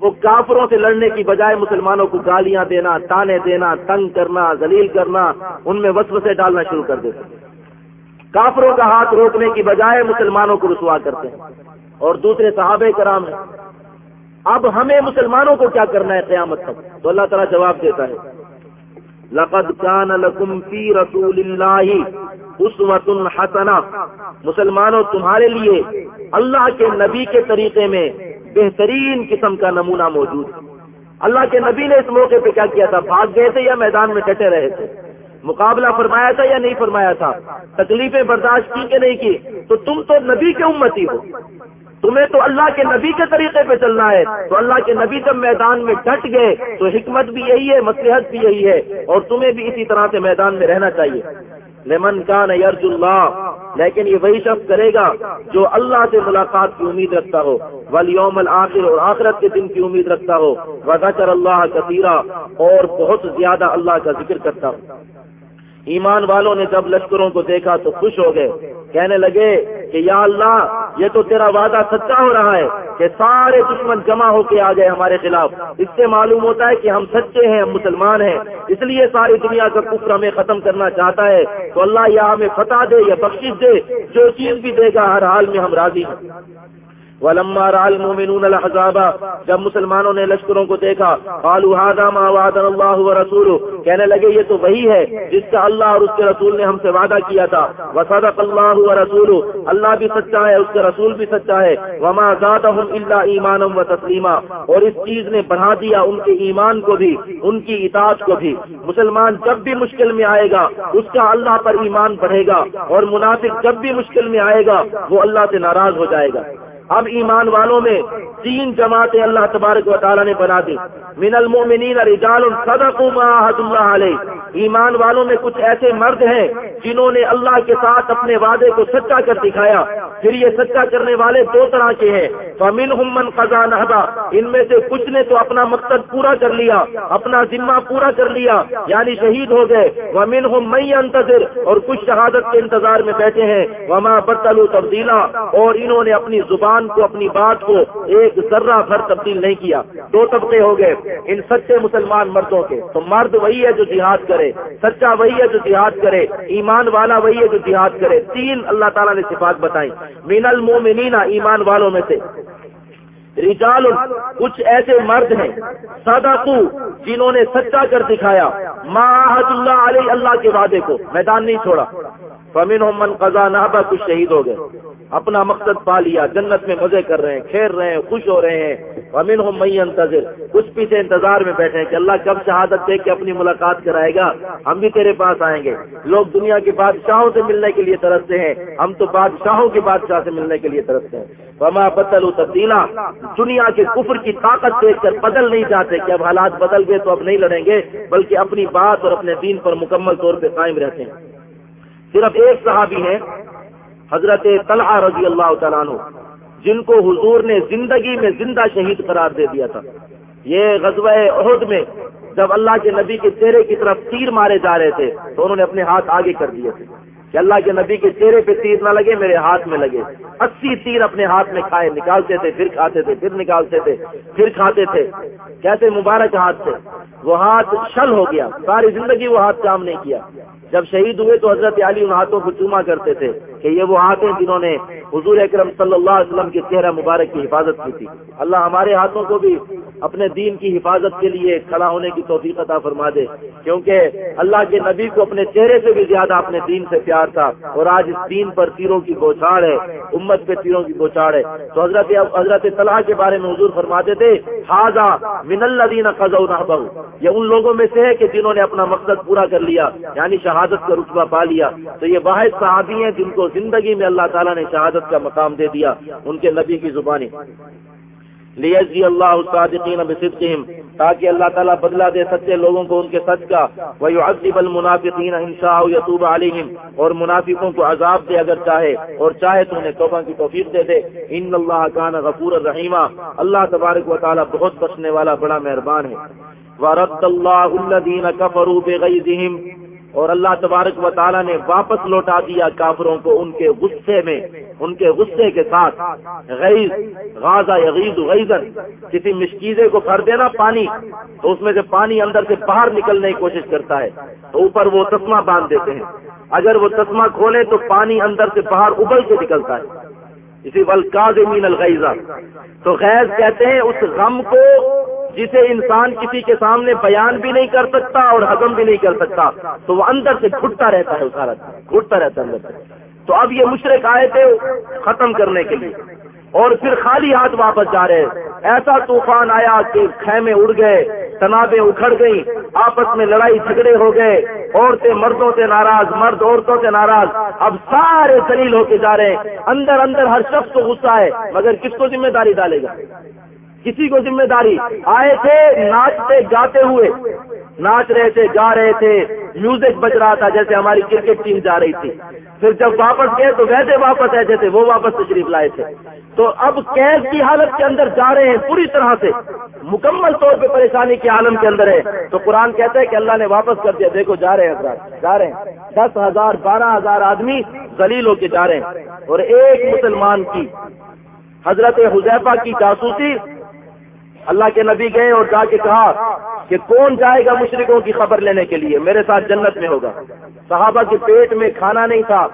وہ کافروں سے لڑنے کی بجائے مسلمانوں کو گالیاں دینا، تانے دینا، تنگ کرنا، ذلیل کرنا، ان میں وسوسے ڈالنا شروع کر دیتے کافروں کا ہاتھ روکنے کی بجائے مسلمانوں کو رسوا کرتے ہیں۔ اور دوسرے صحابہ کرام ہیں۔ اب ہمیں مسلمانوں کو کیا کرنا ہے قیامت تک؟ تو اللہ تعالیٰ جواب دیتا ہے۔ لقد كان لكم في رسول الله اسوة حسنہ۔ مسلمانوں تمہارے لیے اللہ کے نبی کے طریقے میں بہترین قسم کا نمونہ موجود ہے۔ اللہ کے نبی نے اس موقع پہ کیا کیا تھا؟ بھاگ گئے تھے یا میدان میں ڈٹے رہے تھے؟ مقابلہ فرمایا تھا یا نہیں فرمایا تھا؟ تکلیفیں برداشت کی کہ نہیں کی؟ تو تم تو نبی کے امتی ہو۔ تمہیں تو اللہ کے نبی کے طریقے پہ چلنا ہے۔ تو اللہ کے نبی جب میدان میں ڈٹ گئے، تو حکمت بھی یہی ہے مسلحت بھی یہی ہے۔ اور تمہیں بھی اسی طرح سے میدان میں رہنا چاہیے۔ لمن کان یرج اللہ لیکن یہ وہی شخص کرے گا جو اللہ سے ملاقات کی امید رکھتا ہو ولیوم الآخر اور آخرت کے دن کی امید رکھتا ہو وزا اللہ کثیرہ اور بہت زیادہ اللہ کا ذکر کرتا ہو۔ ایمان والوں نے جب لشکروں کو دیکھا تو خوش ہو گئے۔ کہنے لگے کہ یا اللہ، یہ تو تیرا وعدہ سچا ہو رہا ہے کہ سارے دشمن جمع ہو کے آ گئے ہمارے خلاف۔ اس سے معلوم ہوتا ہے کہ ہم سچے ہیں، ہم مسلمان ہیں۔ اس لیے ساری دنیا کا کفر ہمیں ختم کرنا چاہتا ہے۔ تو اللہ یا ہمیں فتح دے یا بخش دے، جو چیز بھی دے گا، ہر حال میں ہم راضی ہیں۔ ولما رال المؤمنون الاحزاب جب مسلمانوں نے لشکروں کو دیکھا، قالوا هذا ما وعدنا الله ورسوله، کہنے لگے یہ تو وہی ہے، جس کا اللہ اور اس کے رسول نے ہم سے وعدہ کیا تھا۔ وصدق الله ورسوله، اللہ بھی سچا ہے، اس کے رسول بھی سچا ہے۔ وما زادهم الا ایمانا وتسلیما اور اس چیز نے بڑھا دیا ان کے ایمان کو بھی، ان کی اطاعت کو بھی۔ مسلمان جب بھی مشکل میں آئے گا، اس کا اللہ پر ایمان بڑھے گا۔ اور منافق جب بھی مشکل میں آئے گا، وہ اللہ سے ناراض ہو جائے گا۔ اب ایمان والوں میں تین جماعتیں اللہ تبارک و تعالیٰ نے بنا دی. من المؤمنین رجال صدقوا ما عهد اللہ علیہ. ایمان والوں میں کچھ ایسے مرد ہیں جنہوں نے اللہ کے ساتھ اپنے وعدے کو سچا کر دکھایا. پھر یہ سچا کرنے والے دو طرح کے ہیں. فمن من قضا نہبا ان میں سے کچھ نے تو اپنا مقصد پورا کر لیا، اپنا ذمہ پورا کر لیا یعنی شہید ہو گئے. ومن ہم مئی انتظر اور کچھ شہادت کے انتظار میں بیٹھے ہیں. وما بدلو تبدیلا اور انہوں نے اپنی زبان کو اپنی بات کو ایک ذرہ بھر تبدیل نہیں کیا۔ دو طبقے ہو گئے، ان سچے مسلمان مردوں کے۔ تو مرد وہی ہے جو جہاد کرے، سچا وہی ہے جو جہاد کرے، ایمان والا وہی ہے جو جہاد کرے۔ تین اللہ تعالیٰ نے صفات بتائی مین المومنین ایمان والوں میں سے۔ رجال، کچھ ایسے مرد ہیں سادہ جنہوں نے سچا کر دکھایا۔ ماحد اللہ علیہ اللہ کے وعدے کو۔ میدان نہیں چھوڑا۔ فمین من قزا نہبا کچھ شہید ہو گئے۔ اپنا مقصد پا لیا، جنت میں مزے کر رہے ہیں کھیل رہے ہیں، خوش ہو رہے ہیں۔ امین ہو مئی انتظر کچھ پیچھے انتظار میں بیٹھے ہیں کہ اللہ کب شہادت دے کے اپنی ملاقات کرائے گا۔ ہم بھی تیرے پاس آئیں گے۔ لوگ دنیا کے بادشاہوں سے ملنے کے لیے ترستے ہیں۔ ہم تو بادشاہوں کے بادشاہ سے ملنے کے لیے ترستے ہیں۔ وما بدل تبدیلا دنیا کے کفر کی طاقت دیکھ کر بدل نہیں چاہتے کہ اب حالات بدل گئے تو اب نہیں لڑیں گے، بلکہ اپنی بات اور اپنے دین پر مکمل طور پہ قائم رہتے ہیں۔ صرف ایک صحابی ہے حضرت طلحہ رضی اللہ تعالیٰ عنہ، جن کو حضور نے زندگی میں زندہ شہید قرار دے دیا تھا۔ یہ غزوہ عہد میں جب اللہ کے نبی کے چہرے کی طرف تیر مارے جا رہے تھے، تو انہوں نے اپنے ہاتھ آگے کر دیے تھے۔ کہ اللہ کے نبی کے چہرے پہ تیر نہ لگے، میرے ہاتھ میں لگے۔ اسی تیر اپنے ہاتھ میں کھائے، نکالتے تھے، پھر کھاتے تھے، پھر نکالتے تھے، پھر کھاتے تھے۔ کیسے مبارک ہاتھ سے وہ ہاتھ شل ہو گیا، ساری زندگی وہ ہاتھ کام نہیں کیا۔ جب شہید ہوئے تو حضرت علی ان ہاتھوں کو چوما کرتے تھے۔ کہ یہ وہ ہاتھ ہیں جنہوں نے حضور اکرم صلی اللہ علیہ وسلم کے چہرہ مبارک کی حفاظت کی تھی۔ اللہ ہمارے ہاتھوں کو بھی اپنے دین کی حفاظت کے لیے کھڑا ہونے کی توفیق عطا فرما دے۔ کیونکہ اللہ کے نبی کو اپنے چہرے سے بھی زیادہ اپنے دین سے پیار تھا اور آج اس دین پر تیروں کی بوچھاڑ ہے، امت پہ تیروں کی بوچھاڑ ہے۔ تو حضرت حضرت طلحہ کے بارے میں حضور فرماتے تھے حاضہ من اللہ خزو نہ یہ ان لوگوں میں سے ہے کہ جنہوں نے اپنا مقصد پورا کر لیا یعنی شہادت کا رتبہ پا لیا۔ تو یہ واحد صحابی ہیں جن کو زندگی میں اللہ تعالیٰ نے شہادت کا مقام دے دیا ان کے نبی کی زبانی لیجزی اللہ صادقین بصدقہم، تاکہ اللہ تعالیٰ بدلہ دے سچے لوگوں کو ان کے سچ کا۔ ویعذب المنافقین ان شاء یتوب علیہم، اور منافقوں کو عذاب دے اگر چاہے، اور چاہے تو انہیں توبہ کی توفیق دے دے۔ ان اللہ کان غفور الرحیمہ اللہ تبارک و تعالیٰ بہت بخشنے والا، بڑا مہربان ہے۔ ورد اللہ الذین کفروا بغیظہم اور اللہ تبارک و تعالیٰ نے واپس لوٹا دیا کافروں کو ان کے غصے میں، ان کے غصے کے ساتھ۔ غیظ، غازہ یغیز غیزن کسی مشکیزے کو بھر دینا پانی، تو اس میں سے پانی اندر سے باہر نکلنے کی کوشش کرتا ہے، تو اوپر وہ تسمہ باندھ دیتے ہیں۔ اگر وہ تسمہ کھولے تو پانی اندر سے باہر ابل کے نکلتا ہے۔ اسی ولکاز مین الغیزہ تو غیظ کہتے ہیں اس غم کو جسے انسان کسی کے سامنے بیان بھی نہیں کر سکتا اور ہضم بھی نہیں کر سکتا، تو وہ اندر سے گھٹتا رہتا ہے سارا گھٹتا رہتا ہے اندر سے۔ تو اب یہ مشرق آئے تھے ختم کرنے کے لیے۔ اور پھر خالی ہاتھ واپس جا رہے۔ ایسا طوفان آیا کہ خیمے اڑ گئے، تنابیں اکھڑ گئی آپس میں لڑائی جھگڑے ہو گئے۔ عورتیں مردوں سے ناراض، مرد عورتوں سے ناراض۔ اب سارے دلیل ہو کے جا رہے ہیں۔ اندر اندر ہر شخص کو غصہ ہے، مگر کس کو ذمہ داری ڈالے گا؟ کسی کو ذمہ داری؟ آئے تھے، ناچتے، گاتے ہوئے۔ ناچ رہے تھے گا رہے تھے۔ میوزک بج رہا تھا، جیسے ہماری کرکٹ ٹیم جا رہی تھی۔ پھر جب واپس گئے تو ویسے واپس آئے تھے وہ واپس تشریف لائے تھے۔ تو اب قید کی حالت کے اندر جا رہے ہیں پوری طرح سے۔ مکمل طور پہ پریشانی کے عالم کے اندر ہے۔ تو قرآن کہتا ہے کہ اللہ نے واپس کر دیا۔ دیکھو، جا رہے ہیں حضرات، جا رہے ہیں۔ دس ہزار، بارہ ہزار آدمی ذلیل ہو کے جا رہے ہیں۔ اور ایک مسلمان کی، حضرت حذیفہ کی جاسوسی اللہ کے نبی گئے اور جا کے کہا کہ کون جائے گا مشرقوں کی خبر لینے کے لیے؟ میرے ساتھ جنت میں ہوگا۔ صحابہ کے پیٹ میں کھانا نہیں تھا،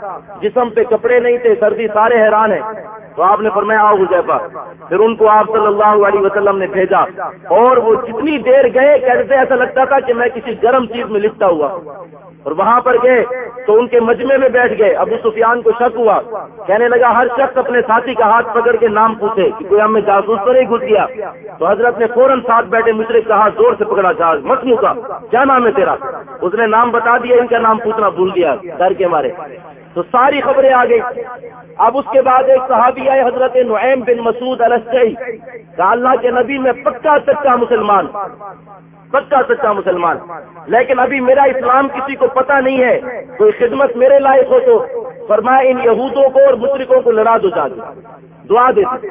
جسم پہ کپڑے نہیں تھے، سردی سارے حیران ہیں۔ تو آپ نے فرمایا، آؤ حضیفہ پھر ان کو آپ صلی اللہ علیہ وسلم نے بھیجا۔ اور وہ جتنی دیر گئے کہتے ایسا لگتا تھا کہ میں کسی گرم چیز میں لکھتا ہوا اور وہاں پر گئے تو ان کے مجمے میں بیٹھ گئے۔ ابو سفیان کو شک ہوا۔ کہنے لگا، ہر شخص اپنے ساتھی کا ہاتھ پکڑ کے نام پوچھے کہ کوئی ہمیں جاسوس تو نہیں گھس گیا؟ تو حضرت نے فوراً ساتھ بیٹھے مشرق کا ہاتھ زور سے پکڑا جہاز۔ مت کا کیا نام ہے تیرا؟ اس نے نام بتا دیا، ان کا نام پوچھنا بھول گیا۔ ڈر کے مارے۔ تو ساری خبریں آ گئی اب اس کے بعد ایک صحابی آئے، حضرت نعیم بن مسعود السعی کہ اللہ کے نبی میں پکا سچا مسلمان، پکا سچا مسلمان۔ لیکن ابھی میرا اسلام کسی کو پتا نہیں ہے، کوئی خدمت میرے لائق ہو تو فرمایا ان یہودوں کو اور مشرقوں کو لڑا دو جا دعا دیتے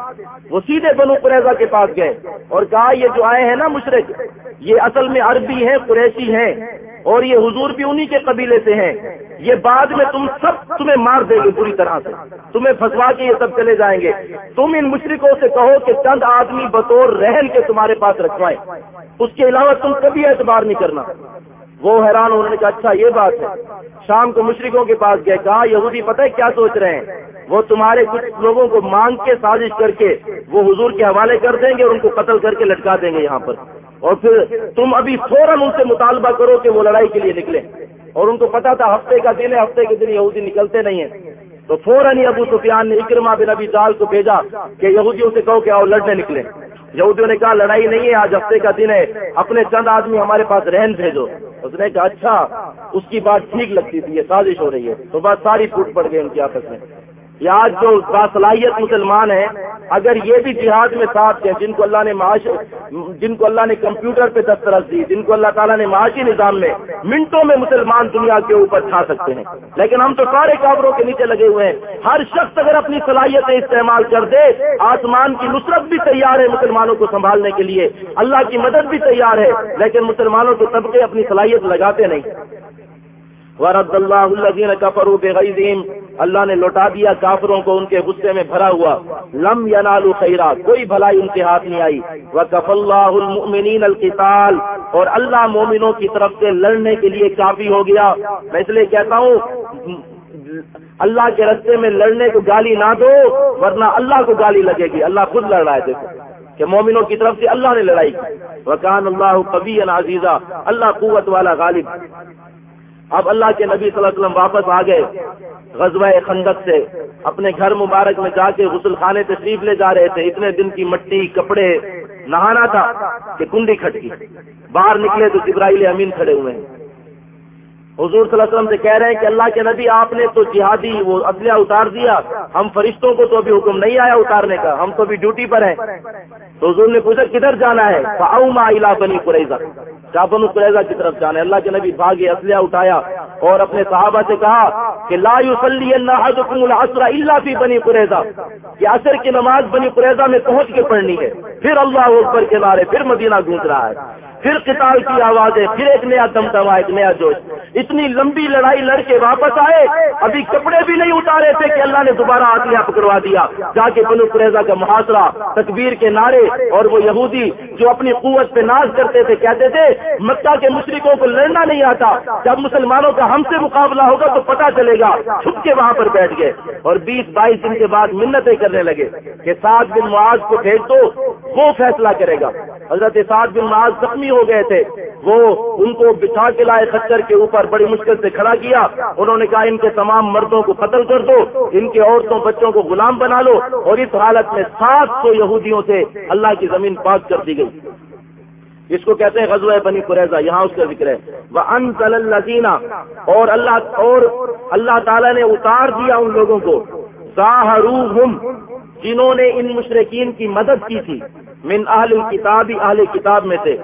وہ سیدھے بنو قریضہ کے پاس گئے اور کہا، یہ جو آئے ہیں نا مشرق یہ اصل میں عربی ہیں، قریشی ہیں اور یہ حضور بھی انہی کے قبیلے سے ہیں۔ یہ بعد میں تم سب تمہیں مار دیں گے پوری طرح سے۔ تمہیں پھنسوا کے یہ سب چلے جائیں گے۔ تم ان مشرقوں سے کہو کہ چند آدمی بطور رہن کے تمہارے پاس رکھوائیں۔ اس کے علاوہ تم کبھی اعتبار نہیں کرنا۔ وہ حیران انہوں نے کہا اچھا یہ بات ہے۔ شام کو مشرقوں کے پاس گئے، کہا، یہودی پتہ ہے کیا سوچ رہے ہیں؟ وہ تمہارے کچھ لوگوں کو مانگ کے سازش کر کے وہ حضور کے حوالے کر دیں گے اور ان کو قتل کر کے لٹکا دیں گے یہاں پر۔ اور پھر تم ابھی فوراً ان سے مطالبہ کرو کہ وہ لڑائی کے لیے نکلے اور ان کو پتا تھا، ہفتے کا دن ہے، ہفتے کے دن یہودی نکلتے نہیں ہیں۔ تو فوراً ہی ابو سفیان نے اکرما بن ابھی دال کو بھیجا کہ یہودیوں سے کہو کہ آؤ لڑنے نکلے یہودیوں نے کہا، لڑائی نہیں ہے، آج ہفتے کا دن ہے، اپنے چند آدمی ہمارے پاس رہن بھیجو۔ اس نے کہا اچھا اس کی بات ٹھیک لگتی تھی، یہ سازش ہو رہی ہے۔ تو بات ساری پھوٹ پڑ گئی ان کی آپس میں۔ یا آج جو باصلاحیت مسلمان ہیں، اگر یہ بھی جہاد میں ساتھ ہیں، جن کو اللہ نے معاش، جن کو اللہ نے کمپیوٹر پہ دسترس دی، جن کو اللہ تعالیٰ نے معاشی نظام میں منٹوں میں مسلمان دنیا کے اوپر کھا سکتے ہیں۔ لیکن ہم تو سارے کابروں کے نیچے لگے ہوئے ہیں۔ ہر شخص اگر اپنی صلاحیتیں استعمال کر دے، آسمان کی نصرت بھی تیار ہے مسلمانوں کو سنبھالنے کے لیے۔ اللہ کی مدد بھی تیار ہے، لیکن مسلمانوں کے طبقے اپنی صلاحیت لگاتے نہیں۔ ورد اللہ الذین کفروا بغیظہم۔ اللہ نے لوٹا دیا کافروں کو، ان کے غصے میں بھرا ہوا۔ لم ینالوا خیرا، کوئی بھلائی ان کے ہاتھ نہیں آئی۔ وکف اللہ المؤمنین القتال۔ اور اللہ مومنوں کی طرف سے لڑنے کے لیے کافی ہو گیا۔ میں اس لیے کہتا ہوں، اللہ کے رستے میں لڑنے کو گالی نہ دو، ورنہ اللہ کو گالی لگے گی۔ اللہ خود لڑ رہا ہے، دیکھو۔ کہ مومنوں کی طرف سے اللہ نے لڑائی کی۔ وکان اللہ کبھی عزیزہ اللہ قوت والا غالب۔ اب اللہ کے نبی صلی اللہ علیہ وسلم واپس آ گئے۔ غزوہ خندق سے اپنے گھر مبارک میں جا کے غسل خانے تشریف لے جا رہے تھے۔ اتنے دن کی مٹی، کپڑے، نہانا تھا کہ کنڈی کھٹ گئی باہر نکلے تو جبرائیل امین کھڑے ہوئے ہیں۔ حضور صلی اللہ علیہ وسلم سے کہہ رہے ہیں کہ اللہ کے نبی، آپ نے تو جہادی وہ اسلحہ اتار دیا۔ ہم فرشتوں کو تو ابھی حکم نہیں آیا اتارنے کا، ہم تو ابھی ڈیوٹی پر ہیں۔ تو حضور نے پوچھا کدھر جانا ہے؟ الا بنی قریضہ کیا بنو قریضہ کی طرف جانا ہے۔ اللہ کے نبی بھاگے، اسلحہ اٹھایا اور اپنے صحابہ سے کہا کہ، لا يصلي احدكم العصر الا في بنی قریضہ کہ عصر کی نماز بنی قریضہ میں پہنچ کے پڑھنی ہے۔ پھر اللہ اکبر کے نعرے، پھر مدینہ گونج رہا ہے۔ پھر قتال کی آوازیں، پھر ایک نیا دم دما ایک نیا جوش۔ اتنی لمبی لڑائی لڑ کے واپس آئے، ابھی کپڑے بھی نہیں اتارے تھے کہ اللہ نے دوبارہ آتیا پکڑوا دیا۔ جا کے بنو قریضہ کا محاصرہ، تکبیر کے نعرے اور وہ یہودی جو اپنی قوت پہ ناز کرتے تھے، کہتے تھے، مکہ کے مشرقوں کو لڑنا نہیں آتا۔ جب مسلمانوں کا ہم سے مقابلہ ہوگا تو پتہ چلے گا، چھپ کے وہاں پر بیٹھ گئے۔ اور بیس بائیس دن کے بعد منتیں کرنے لگے کہ سات دن معاذ کو بھیج دو، وہ فیصلہ کرے گا۔ حضرت سات بن معاذ زخمی ہو گئے تھے۔ وہ ان کو بچھا کے لائے خچر کے اوپر بڑی مشکل سے کھڑا کیا۔ انہوں نے کہا، ان کے تمام مردوں کو قتل کر دو، ان کے عورتوں، بچوں کو غلام بنا لو۔ اور اس حالت میں سات سو یہودیوں سے اللہ کی زمین پاک کر دی گئی۔ اس کو کہتے ہیں غزوہ بنی قریضہ یہاں اس کا ذکر ہے۔ وہ ان صلی اور اللہ اور اللہ تعالیٰ نے اتار دیا ان لوگوں کو۔ ظاہروہم، جنہوں نے ان مشرقین کی مدد کی تھی۔ من اہل کتابی اہل کتاب میں سے۔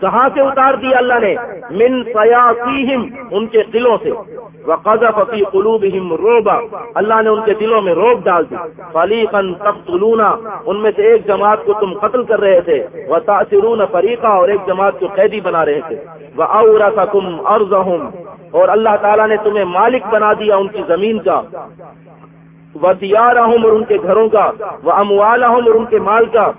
کہاں سے اتار دیا اللہ نے؟ من سیاسیم ان کے دلوں سے۔ وقضف فی قلوبہم روبا اللہ نے ان کے دلوں میں روب ڈال دی۔ فلیقن تقتلون ان میں سے ایک جماعت کو تم قتل کر رہے تھے۔ وہ تاثرون فریقہ اور ایک جماعت کو قیدی بنا رہے تھے۔ وہ ارضہم اور اللہ تعالیٰ نے تمہیں مالک بنا دیا ان کی زمین کا۔ وہ دیار اور ان کے گھروں کا وہ اموال اور ان کے مال کا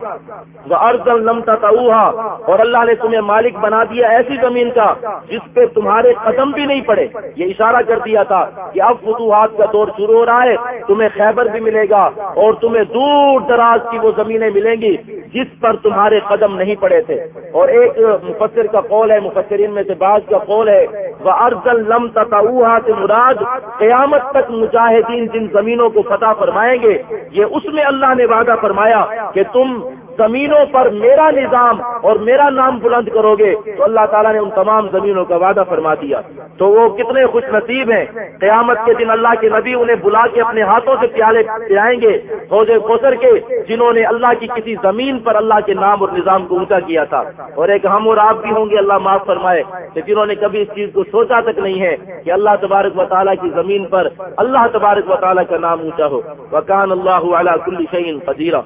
وہ ارض لمتا اور اللہ نے تمہیں مالک بنا دیا ایسی زمین کا جس پہ تمہارے قدم بھی نہیں پڑے۔ یہ اشارہ کر دیا تھا کہ اب فتوحات کا دور شروع ہو رہا ہے، تمہیں خیبر بھی ملے گا اور تمہیں دور دراز کی وہ زمینیں ملیں گی جس پر تمہارے قدم نہیں پڑے تھے۔ اور ایک مفسر کا قول ہے، مفسرین میں سے بعض کا قول ہے وہ ارض لمتا سے مراد قیامت تک مجاہدین جن زمینوں کو فتح فرمائیں گے یہ اس میں اللہ نے وعدہ فرمایا کہ تم زمینوں پر میرا نظام اور میرا نام بلند کرو گے، تو اللہ تعالیٰ نے ان تمام زمینوں کا وعدہ فرما دیا۔ تو وہ کتنے خوش نصیب ہیں۔ قیامت کے دن اللہ کے نبی انہیں بلا کے اپنے ہاتھوں سے پیالے پلائیں گے۔ فوج کوسر کے جنہوں نے اللہ کی کسی زمین پر اللہ کے نام اور نظام کو اونچا کیا تھا۔ اور ایک ہم اور آپ بھی ہوں گے، اللہ معاف فرمائے۔ کہ جنہوں نے کبھی اس چیز کو سوچا تک نہیں ہے کہ اللہ تبارک و تعالیٰ کی زمین پر اللہ تبارک و تعالیٰ کا نام اونچا ہو۔ وکان اللہ کل شعین قدیرہ۔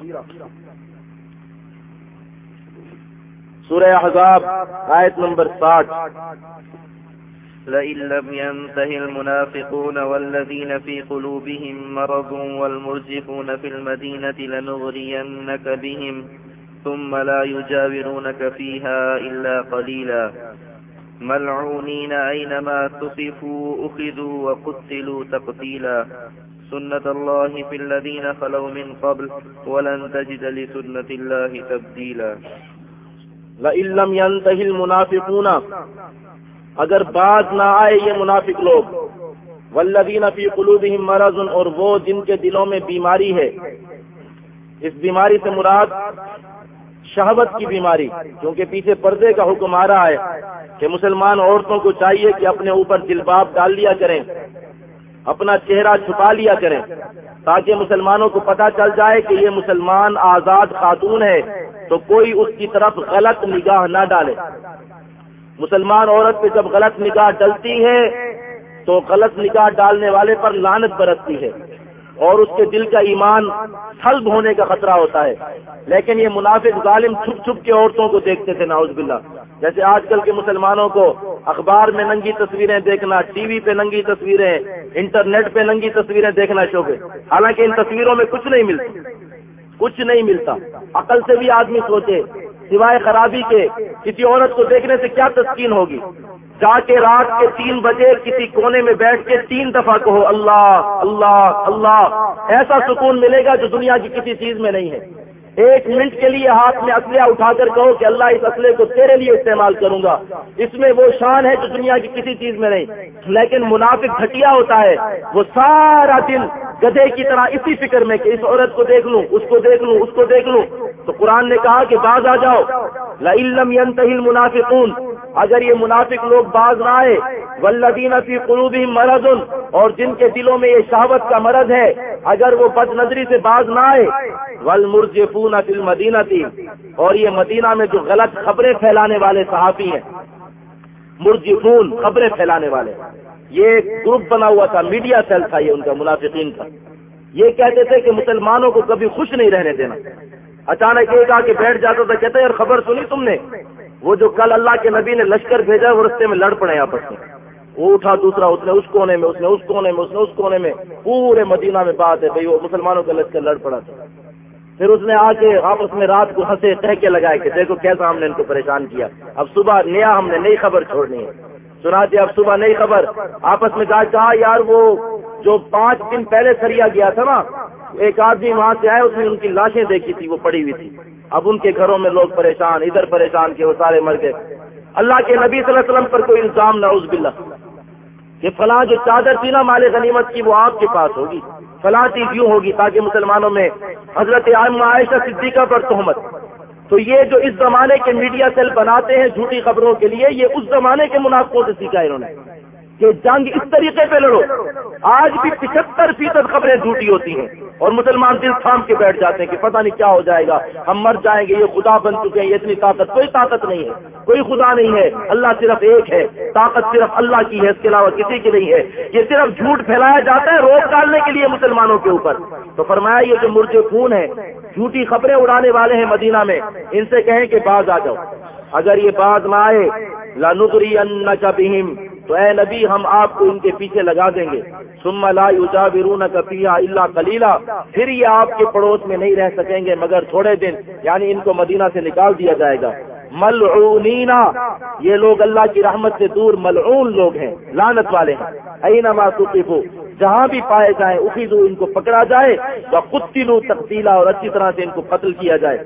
سورہ احزاب، آیت نمبر ساٹھ۔ لئن لم ينته المنافقون والذين في قلوبهم مرض والمرجفون في المدينة لنغرينك بهم ثم لا يجاورونك فيها إلا قليلا ملعونين أينما تصفوا أخذوا وقتلوا تقتيلا سنة الله في الذين خلوا من قبل ولن تجد لسنة الله تبديلا علم ينتهي المنافقون، اگر بعد نہ آئے یہ منافق لوگ، والذین فی قلوبہم مرض اور وہ جن کے دلوں میں بیماری ہے۔ اس بیماری سے مراد شہوت کی بیماری، کیونکہ پیچھے پردے کا حکم آ رہا ہے کہ مسلمان عورتوں کو چاہیے کہ اپنے اوپر جلباب ڈال لیا کریں۔ اپنا چہرہ چھپا لیا کریں تاکہ مسلمانوں کو پتہ چل جائے کہ یہ مسلمان آزاد خاتون ہے تو کوئی اس کی طرف غلط نگاہ نہ ڈالے۔ مسلمان عورت پہ جب غلط نگاہ ڈلتی ہے تو غلط نگاہ ڈالنے والے پر لانت برتتی ہے۔ اور اس کے دل کا ایمان سلب ہونے کا خطرہ ہوتا ہے۔ لیکن یہ منافق ظالم چھپ چھپ کے عورتوں کو دیکھتے تھے ناؤز باللہ۔ جیسے آج کل کے مسلمانوں کو اخبار میں ننگی تصویریں دیکھنا، ٹی وی پہ ننگی تصویریں، انٹرنیٹ پہ ننگی تصویریں دیکھنا شوق ہے۔ حالانکہ ان تصویروں میں کچھ نہیں ملتا، کچھ نہیں ملتا۔ عقل سے بھی آدمی سوچے، سوائے خرابی کے، کسی عورت کو دیکھنے سے کیا تسکین ہوگی؟ جا کے رات کے تین بجے کسی کونے میں بیٹھ کے تین دفعہ کہو اللہ اللہ اللہ، ایسا سکون ملے گا جو دنیا کی کسی چیز میں نہیں ہے۔ ایک منٹ کے لیے ہاتھ میں اسلحہ اٹھا کر کہو کہ اللہ اس اسلحے کو تیرے لیے استعمال کروں گا۔ اس میں وہ شان ہے جو دنیا کی کسی چیز میں نہیں۔ لیکن منافق گھٹیا ہوتا ہے۔ وہ سارا دن گدے کی طرح اسی فکر میں کہ اس عورت کو دیکھ لوں، اس کو دیکھ لوں، اس کو دیکھ لوں۔ تو قرآن نے کہا کہ باز آ جاؤ۔ لم ينتهي المنافقون، اگر یہ منافق لوگ باز نہ آئے، والذین فی قلوبہم مرض، اور جن کے دلوں میں یہ شہوت کا مرض ہے، اگر وہ بد نظری سے باز نہ آئے، والمرجفون فی المدینہ، اور یہ مدینہ میں جو غلط خبریں پھیلانے والے صحافی ہیں، مرجفون خبریں پھیلانے والے۔ یہ ایک گروپ بنا ہوا تھا، میڈیا سیل تھا یہ ان کا، منافقین کا۔ یہ کہتے تھے کہ مسلمانوں کو کبھی خوش نہیں رہنے دینا۔ اچانک ایک آ کے بیٹھ جاتا تھا کہتے ہیں خبر سنی تم نے؟ وہ جو کل اللہ کے نبی نے لشکر بھیجا وہ رستے میں لڑ پڑے آپس میں۔ وہ اٹھا دوسرا، اس نے اس کونے میں، اس نے اس کونے میں، اس نے اس کونے میں۔ پورے مدینہ میں بات ہے، بھائی، وہ مسلمانوں کا لشکر لڑ پڑا تھا۔ پھر اس نے آ کے آپس میں رات کو ہنسے تہ کے لگائے کہ دیکھو کیسا ہم نے ان کو پریشان کیا۔ اب صبح نیا ہم نے نئی خبر چھوڑنی ہے۔ سنا دیا اب صبح نئی خبر۔ آپس میں کہا کہا، یار وہ جو پانچ دن پہلے سریا گیا تھا نا، ایک آدمی وہاں سے آئے اس نے ان کی لاشیں دیکھی تھی وہ پڑی ہوئی تھی اب ان کے گھروں میں لوگ پریشان، ادھر پریشان کے وہ سارے مر گئے۔ اللہ کے نبی صلی اللہ علیہ وسلم پر کوئی الزام نہ اس بلّہ کہ فلاں جو چادر تھی نا مال غنیمت کی، وہ آپ کے پاس ہوگی۔ فلاں چیز کیوں ہوگی تاکہ مسلمانوں میں حضرت عائشہ صدیقہ پر تہمت۔ تو یہ جو اس زمانے کے میڈیا سیل بناتے ہیں جھوٹی خبروں کے لیے، یہ اس زمانے کے منافقوں سے سیکھا انہوں نے۔ کہ جنگ اس طریقے پہ لڑو۔ آج بھی پچہتر فیصد خبریں جھوٹی ہوتی ہیں اور مسلمان دل تھام کے بیٹھ جاتے ہیں کہ پتہ نہیں کیا ہو جائے گا۔ ہم مر جائیں گے، یہ خدا بن چکے ہیں، یہ اتنی طاقت، کوئی طاقت نہیں ہے۔ کوئی خدا نہیں ہے، اللہ صرف ایک ہے۔ طاقت صرف اللہ کی ہے، اس کے علاوہ کسی کی نہیں ہے۔ یہ صرف جھوٹ پھیلایا جاتا ہے روک ڈالنے کے لیے مسلمانوں کے اوپر۔ تو فرمایا یہ جو مرجے خون ہے جھوٹی خبریں اڑانے والے ہیں مدینہ میں، ان سے کہیں کہ باز آ جاؤ۔ اگر یہ باز نہ آئے لانوری ان تو اے نبی، ہم آپ کو ان کے پیچھے لگا دیں گے۔ ثم لا یجاورون کفیہ الا قلیلا۔ پھر یہ آپ کے پڑوس میں نہیں رہ سکیں گے، مگر تھوڑے دن یعنی ان کو مدینہ سے نکال دیا جائے گا۔ ملعونینا یہ لوگ اللہ کی رحمت سے دور ملعون لوگ ہیں لانت والے ہیں۔ اینما تقفو، جہاں بھی پائے جائیں، اخیزو ان کو پکڑا جائے۔ تو قتلوا تقتیلا اور اچھی طرح سے ان کو قتل کیا جائے۔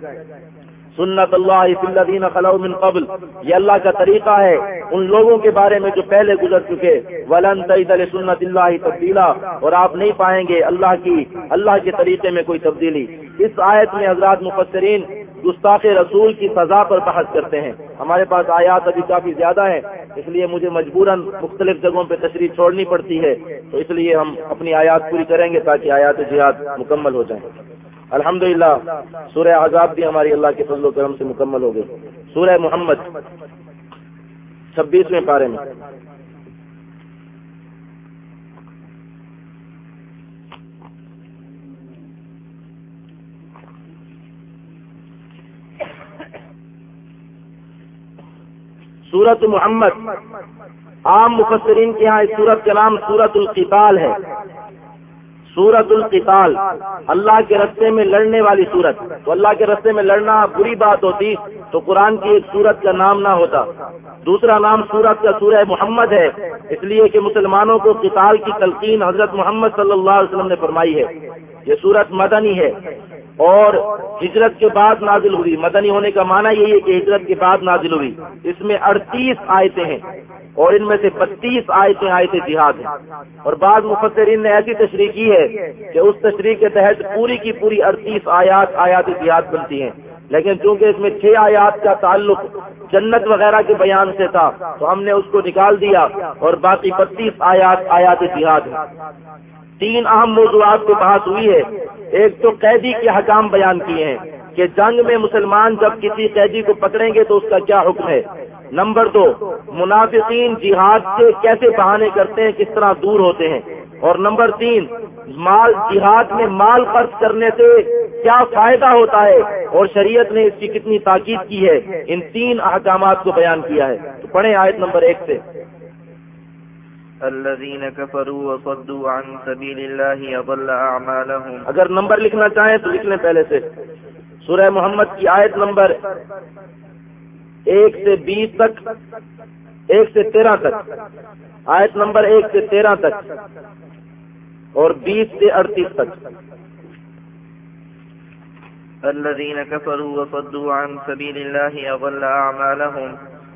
سنت اللہ الذین خلو من قبل۔ یہ اللہ کا طریقہ ہے ان لوگوں کے بارے میں جو پہلے گزر چکے۔ ولن تجد لسنت اللہ تبدیلا۔ اور آپ نہیں پائیں گے اللہ کی، اللہ کے طریقے میں کوئی تبدیلی۔ اس آیت میں حضرات مفسرین گستاخ رسول کی سزا پر بحث کرتے ہیں۔ ہمارے پاس آیات ابھی کافی زیادہ ہیں، اس لیے مجھے مجبوراً مختلف جگہوں پہ تشریح چھوڑنی پڑتی ہے۔ تو اس لیے ہم اپنی آیات پوری کریں گے تاکہ آیات جہاد مکمل ہو جائیں۔ الحمد للہ سورہ آزاد بھی ہماری اللہ کے فضل و کرم سے مکمل ہو گئی سورہ محمد، چھبیسویں پارے میں۔ سورت محمد، عام مفسرین کے یہاں اس سورت کا نام سورت القتال ہے۔ سورت القتال۔ اللہ کے رستے میں لڑنے والی سورت تو اللہ کے رستے میں لڑنا بری بات ہوتی تو قرآن کی ایک سورت کا نام نہ ہوتا۔ دوسرا نام سورت کا سورہ محمد ہے۔ اس لیے کہ مسلمانوں کو قتال کی تلقین حضرت محمد صلی اللہ علیہ وسلم نے فرمائی ہے۔ یہ سورت مدنی ہے۔ اور ہجرت کے بعد نازل ہوئی۔ مدنی ہونے کا معنی یہی ہے کہ ہجرت کے بعد نازل ہوئی۔ اس میں اڑتیس آیتیں ہیں اور ان میں سے بتیس آیتیں آیت جہاد ہیں۔ اور بعض مفسرین نے ایسی تشریح کی ہے کہ اس تشریح کے تحت پوری کی پوری اڑتیس آیات آیات جہاد بنتی ہیں۔ لیکن چونکہ اس میں چھ آیات کا تعلق جنت وغیرہ کے بیان سے تھا، تو ہم نے اس کو نکال دیا اور باقی بتیس آیات آیات جہاد ہیں۔ تین اہم موضوعات پہ بحث ہوئی ہے۔ ایک تو قیدی کے حکام بیان کیے ہیں کہ جنگ میں مسلمان جب کسی قیدی کو پکڑیں گے تو اس کا کیا حکم ہے۔ نمبر دو، منافقین جہاد سے کیسے بہانے کرتے ہیں، کس طرح دور ہوتے ہیں۔ اور نمبر تین، مال، جہاد میں مال خرچ کرنے سے کیا فائدہ ہوتا ہے اور شریعت نے اس کی کتنی تاکید کی ہے۔ ان تین احکامات کو بیان کیا ہے۔ تو پڑھیں آیت نمبر ایک سے۔ الذين كفروا وصدوا عن سبيل الله اضل اعمالهم اگر نمبر لکھنا چاہیں تو لکھ لیں پہلے سے۔ سورہ محمد کی آیت نمبر ایک سے بیس تک ایک سے تیرہ تک۔ آیت نمبر ایک سے تیرہ تک۔ اور بیس سے اڑتیس تک۔ الذين كفروا وصدوا عن سبيل الله اضل اعمالهم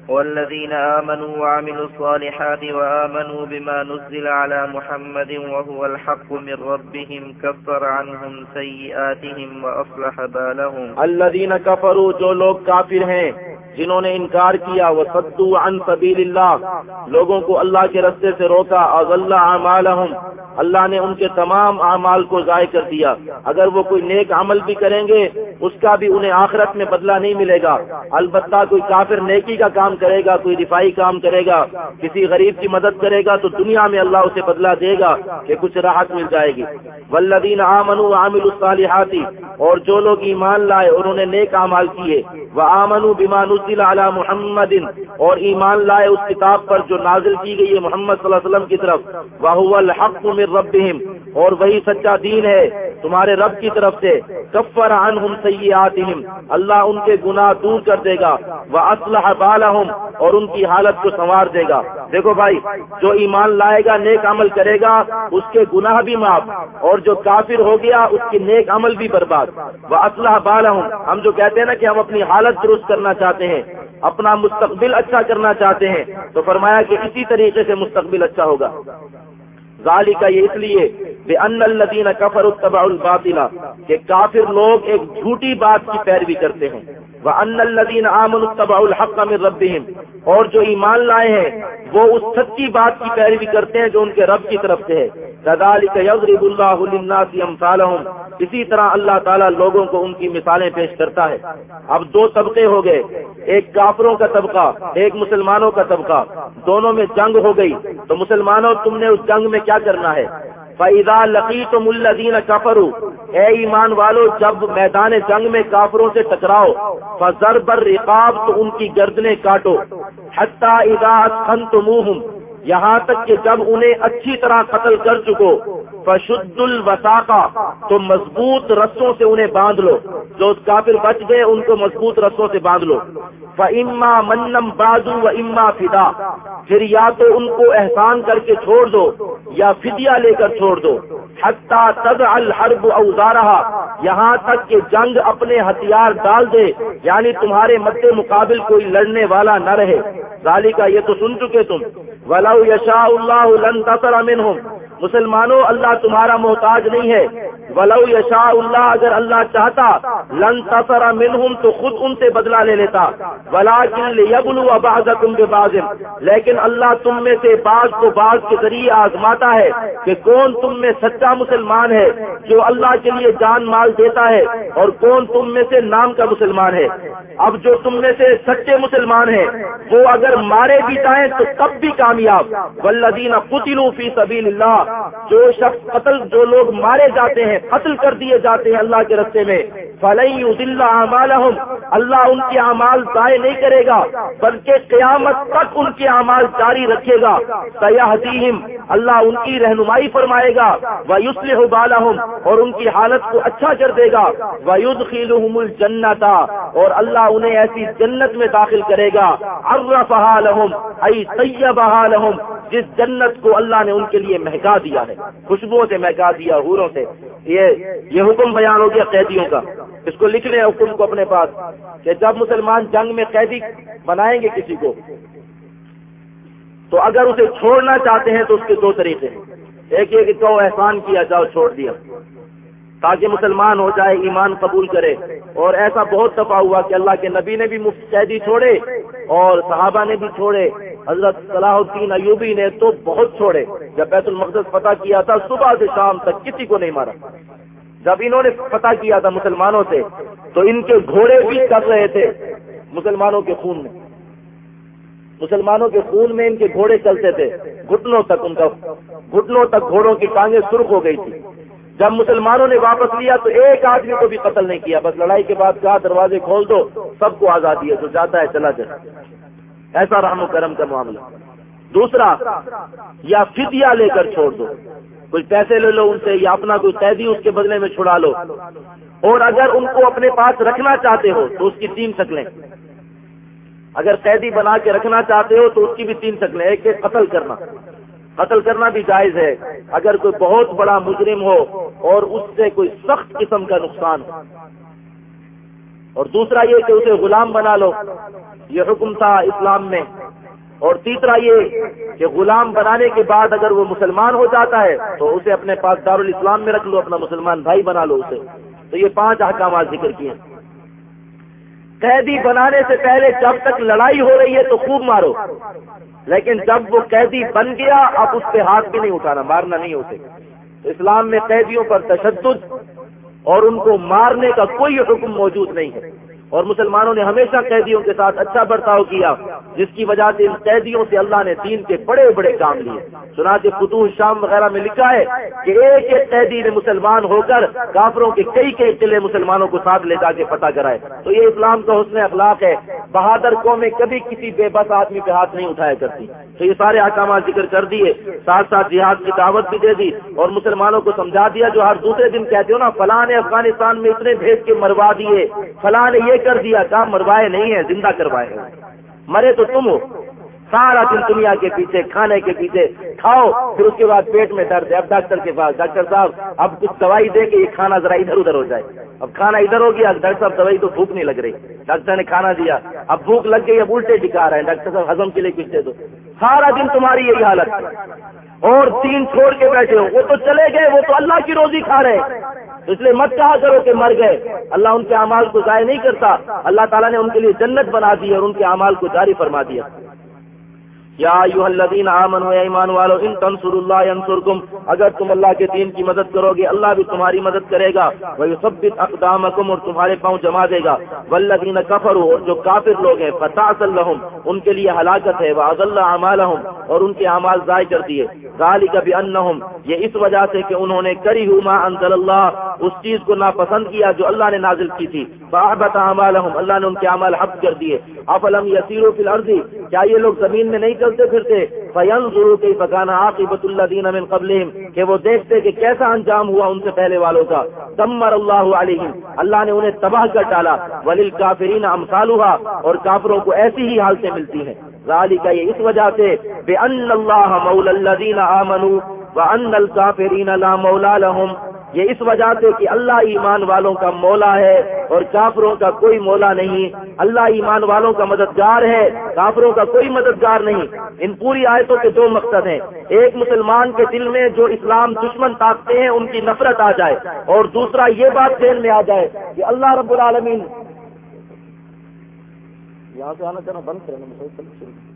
والذين آمنوا وعملوا الصالحات وآمنوا بما نزل على محمد وهو الحق من ربهم كفر عنهم سيئاتهم وأصلح بالهم. الذين كفروا جو لوگ کافر ہیں، جنہوں نے انکار کیا، وہ سدو عن سبیل اللہ، لوگوں کو اللہ کے رستے سے روکا اور اللہ اللہ نے ان کے تمام اعمال کو ضائع کر دیا۔ اگر وہ کوئی نیک عمل بھی کریں گے، اس کا بھی انہیں آخرت میں بدلہ نہیں ملے گا۔ البتہ کوئی کافر نیکی کا کام کرے گا، کوئی دفاعی کام کرے گا، کسی غریب کی مدد کرے گا تو دنیا میں اللہ اسے بدلہ دے گا کہ کچھ راحت مل جائے گی۔ ولدین آمن عامل الصالحاتی اور جو لوگ ایمان لائے، انہوں نے نیک اعمال کیے۔ وہ آمن بیمان علی محمد اور ایمان لائے اس کتاب پر جو نازل کی گئی ہے محمد صلی اللہ علیہ وسلم کی طرف۔ وہ الحق من ربهم اور وہی سچا دین ہے تمہارے رب کی طرف سے۔ کفر عنہم سیئاتہم اللہ ان کے گناہ دور کر دے گا۔ وہ اسلح بالہم اور ان کی حالت کو سنوار دے گا۔ دیکھو بھائی، جو ایمان لائے گا، نیک عمل کرے گا، اس کے گناہ بھی معاف۔ اور جو کافر ہو گیا، اس کے نیک عمل بھی برباد۔ وہ اسلح بالہم ہم جو کہتے ہیں نا کہ ہم اپنی حالت درست کرنا چاہتے ہیں، اپنا مستقبل اچھا کرنا چاہتے ہیں، تو فرمایا کہ اسی طریقے سے مستقبل اچھا ہوگا۔ ظالی کا یہ اس لیے بے ان الدین کفر الطبع الباطلا کہ کافر لوگ ایک جھوٹی بات کی پیروی کرتے ہیں۔ وہ ان الدین عام الطبع الحق اور جو ایمان لائے ہیں، وہ اس سچی بات کی پیروی کرتے ہیں جو ان کے رب کی طرف سے ہے۔ كذلك يضرب الله للناس امثالهم اسی طرح اللہ تعالیٰ لوگوں کو ان کی مثالیں پیش کرتا ہے۔ اب دو طبقے ہو گئے۔ ایک کافروں کا طبقہ، ایک مسلمانوں کا طبقہ۔ دونوں میں جنگ ہو گئی۔ تو مسلمانوں، تم نے اس جنگ میں کیا کرنا ہے؟ فیضا لکی تو ملین کفرو اے ایمان والو، جب میدان جنگ میں کافروں سے ٹکراؤ فضر بر رقاب تو ان کی گردنیں کاٹو حتیٰ ادا خن تو یہاں تک کہ جب انہیں اچھی طرح قتل کر چکو فشد الوساقہ تو مضبوط رسوں سے انہیں باندھ لو۔ جو کافر بچ گئے، ان کو مضبوط رسوں سے باندھ لو۔ اما منم بازو و اما فدا۔ پھر یا تو ان کو احسان کر کے چھوڑ دو، یا فدیہ لے کر چھوڑ دو۔ حتیٰ تد الحرب اوزارہ یہاں تک کہ جنگ اپنے ہتھیار ڈال دے یعنی تمہارے مد مقابل کوئی لڑنے والا نہ رہے۔ ظالی کا یہ تو سن چکے تم۔ ولو یشا اللہ لن تصر منہم مسلمانوں اللہ تمہارا محتاج نہیں ہے۔ ولو یشا اللہ، اگر اللہ چاہتا، لن تصر منہم تو خود ان سے بدلہ لے لیتا۔ ولا یبلو اباز تم کے لیکن اللہ تم میں سے بعض کو بعض کے ذریعے آزماتا ہے کہ کون تم میں سچا مسلمان ہے جو اللہ کے لیے جان مال دیتا ہے، اور کون تم میں سے نام کا مسلمان ہے۔ اب جو تم میں سے سچے مسلمان ہیں، وہ اگر مارے بھی جائیں تو تب بھی کامیاب۔ ولدین قتلوا فی سبیل اللہ جو شخص قتل، جو لوگ مارے جاتے ہیں قتل کر دیے جاتے ہیں اللہ کے رستے میں۔ فلئی اللہ ان کے اعمال ضائع نہیں کرے گا، بلکہ قیامت تک ان کے اعمال جاری رکھے گا۔ سیاحتیم اللہ ان کی رہنمائی فرمائے گا۔ وہ یوسل اور ان کی حالت کو اچھا کر دے گا۔ وہ يدخلهم الجنت اور اللہ انہیں ایسی جنت میں داخل کرے گا۔ ارفها لهم۔ اي طيبها لهم۔ جس جنت کو اللہ نے ان کے لیے مہکا دیا ہے۔ خوشبو سے مہکا دیا، حوروں سے۔ یہ یہ حکم بیان ہو گیا قیدیوں کا۔ اس کو لکھ لیں حکم کو اپنے پاس کہ جب مسلمان جنگ میں قیدی بنائیں گے کسی کو، تو اگر اسے چھوڑنا چاہتے ہیں تو اس کے دو طریقے ہیں۔ ایک یہ کہ تو احسان کیا جاؤ، چھوڑ دیا۔ تاکہ مسلمان ہو جائے، ایمان قبول کرے۔ اور ایسا بہت دفعہ ہوا کہ اللہ کے نبی نے بھی مفت قیدی چھوڑے۔ اور صحابہ نے بھی چھوڑے۔ حضرت صلاح الدین ایوبی نے تو بہت چھوڑے۔ جب بیت المقدس فتح کیا تھا، صبح سے شام تک کسی کو نہیں مارا۔ جب انہوں نے فتح کیا تھا مسلمانوں سے، تو ان کے گھوڑے بھی کر رہے تھے مسلمانوں کے خون میں۔ مسلمانوں کے خون میں ان کے گھوڑے چلتے تھے۔ گھٹنوں تک ان کا، گھٹنوں تک گھوڑوں کی ٹانگیں سرخ ہو گئی تھی۔ جب مسلمانوں نے واپس لیا تو ایک آدمی کو بھی قتل نہیں کیا، بس لڑائی کے بعد کہا دروازے کھول دو، سب کو آزادی ہے جو جاتا ہے چلا جائے۔ ایسا رحم و کرم کا معاملہ۔ دوسرا، یا فدیہ لے کر چھوڑ دو۔ کچھ پیسے لے لو ان سے، یا اپنا کوئی قیدی اس کے بدلے میں چھڑا لو۔ اور اگر ان کو اپنے پاس رکھنا چاہتے ہو تو اس کی تین شکلیں۔ اگر قیدی بنا کے رکھنا چاہتے ہو تو اس کی بھی تین شکلیں، ایک ایک قتل کرنا۔ قتل کرنا بھی جائز ہے۔ اگر کوئی بہت بڑا مجرم ہو اور اس سے کوئی سخت قسم کا نقصان ہو۔ اور دوسرا یہ کہ اسے غلام بنا لو۔ یہ حکم تھا اسلام میں۔ اور تیسرا یہ کہ غلام بنانے کے بعد اگر وہ مسلمان ہو جاتا ہے تو اسے اپنے پاس دارالاسلام میں رکھ لو، اپنا مسلمان بھائی بنا لو اسے۔ تو یہ پانچ احکامات ذکر کیے۔ قیدی بنانے سے پہلے جب تک لڑائی ہو رہی ہے تو خوب مارو۔ لیکن جب وہ قیدی بن گیا، اب اس پہ ہاتھ بھی نہیں اٹھانا، مارنا نہیں ہوتے اسلام میں قیدیوں پر تشدد اور ان کو مارنے کا کوئی حکم موجود نہیں ہے۔ اور مسلمانوں نے ہمیشہ قیدیوں کے ساتھ اچھا برتاؤ کیا، جس کی وجہ سے ان قیدیوں سے اللہ نے دین کے بڑے بڑے کام لیے۔ چنانچہ فتوح شام وغیرہ میں لکھا ہے کہ ایک ایک قیدی نے مسلمان ہو کر کافروں کے کئی کئی قلعے مسلمانوں کو ساتھ لے جا کے پتہ کرائے۔ تو یہ اسلام کا حسن اخلاق ہے۔ بہادر قومیں کبھی کسی بے بس آدمی پہ ہاتھ نہیں اٹھایا کرتی۔ تو یہ سارے احکامات ذکر کر دیے، ساتھ ساتھ جہاد کی دعوت بھی دے دی اور مسلمانوں کو سمجھا دیا جو ہر دوسرے دن کہتے ہو نا، فلاں نے افغانستان میں اتنے بھیج کے مروا دیے، فلاں نے یہ کر دیا، کام مروائے نہیں ہے زندہ کروائے مرے تو تم ہو۔ سارا دن دنیا کے پیچھے، کھانے کے پیچھے۔ کھاؤ، پھر اس کے بعد پیٹ میں درد ہے۔ اب ڈاکٹر کے پاس، ڈاکٹر صاحب، اب کچھ دوائی دے کے یہ کھانا ذرا ادھر ادھر ہو جائے۔ اب کھانا ادھر ہو گیا، ڈاکٹر صاحب دوائی تو بھوک نہیں لگ رہی۔ ڈاکٹر نے کھانا دیا۔ اب بھوک لگ گئی، اب الٹے دکھا رہے ہیں۔ ڈاکٹر صاحب ہزم کے لیے کچھ دے دو۔ سارا دن تمہاری یہی حالت۔ اور تین چھوڑ کے بیٹھے ہو۔ وہ تو چلے گئے، وہ تو اللہ کی روزی کھا رہے۔ اس لیے مت کہا کرو کہ مر گئے۔ اللہ ان کے اعمال کو ضائع نہیں کرتا۔ اللہ تعالیٰ نے ان کے لیے جنت بنا دی اور ان کے اعمال کو جاری فرما دیا۔ یا الذین آمنوا ایمان والو، ان تنصر اللہ ینصرکم، اگر تم اللہ کے دین کی مدد کرو گے اللہ بھی تمہاری مدد کرے گا، ویثبت اقدامکم، اور تمہارے پاؤں جما دے گا۔ والذین کفروا، اور جو کافر لوگ ہیں، فتعسل لهم ان کے لیے ہلاکت ہے واضل اعمالهم اور ان کے اعمال ضائع کر دیے۔ ذالک بانہم یہ اس وجہ سے کہ انہوں نے کری ما انزل اللہ، اس چیز کو ناپسند کیا جو اللہ نے نازل کی تھی۔ فاحبط اعمالهم اللہ نے ان کے اعمال حبط کر دیے۔ افلم یسیروا فی الارض کیا یہ لوگ زمین میں نہیں چلتے پھرتے فین ضرور کی پکانا عاقبت اللہ دین من قبل کہ وہ دیکھتے کہ کیسا انجام ہوا ان سے پہلے والوں کا۔ تمر اللہ علیہ اللہ نے انہیں تباہ کر ڈالا۔ ولیل کافرین امسال اور کافروں کو ایسی ہی حالتیں ملتی ہیں۔ غالی کا یہ اس وجہ سے بے ان اللہ مول اللہ آمنوا وان الکافرین لا مولا لهم۔ یہ اس وجہ سے کہ اللہ ایمان والوں کا مولا ہے اور کافروں کا کوئی مولا نہیں۔ اللہ ایمان والوں کا مددگار ہے، کافروں کا کوئی مددگار نہیں۔ ان پوری آیتوں کے دو مقصد ہیں۔ ایک مسلمان کے دل میں جو اسلام دشمن طاقتیں ہیں، ان کی نفرت آ جائے۔ اور دوسرا یہ بات ذہن میں آ جائے کہ اللہ رب العالمین، یہاں سے آنا چاہنا بند کریں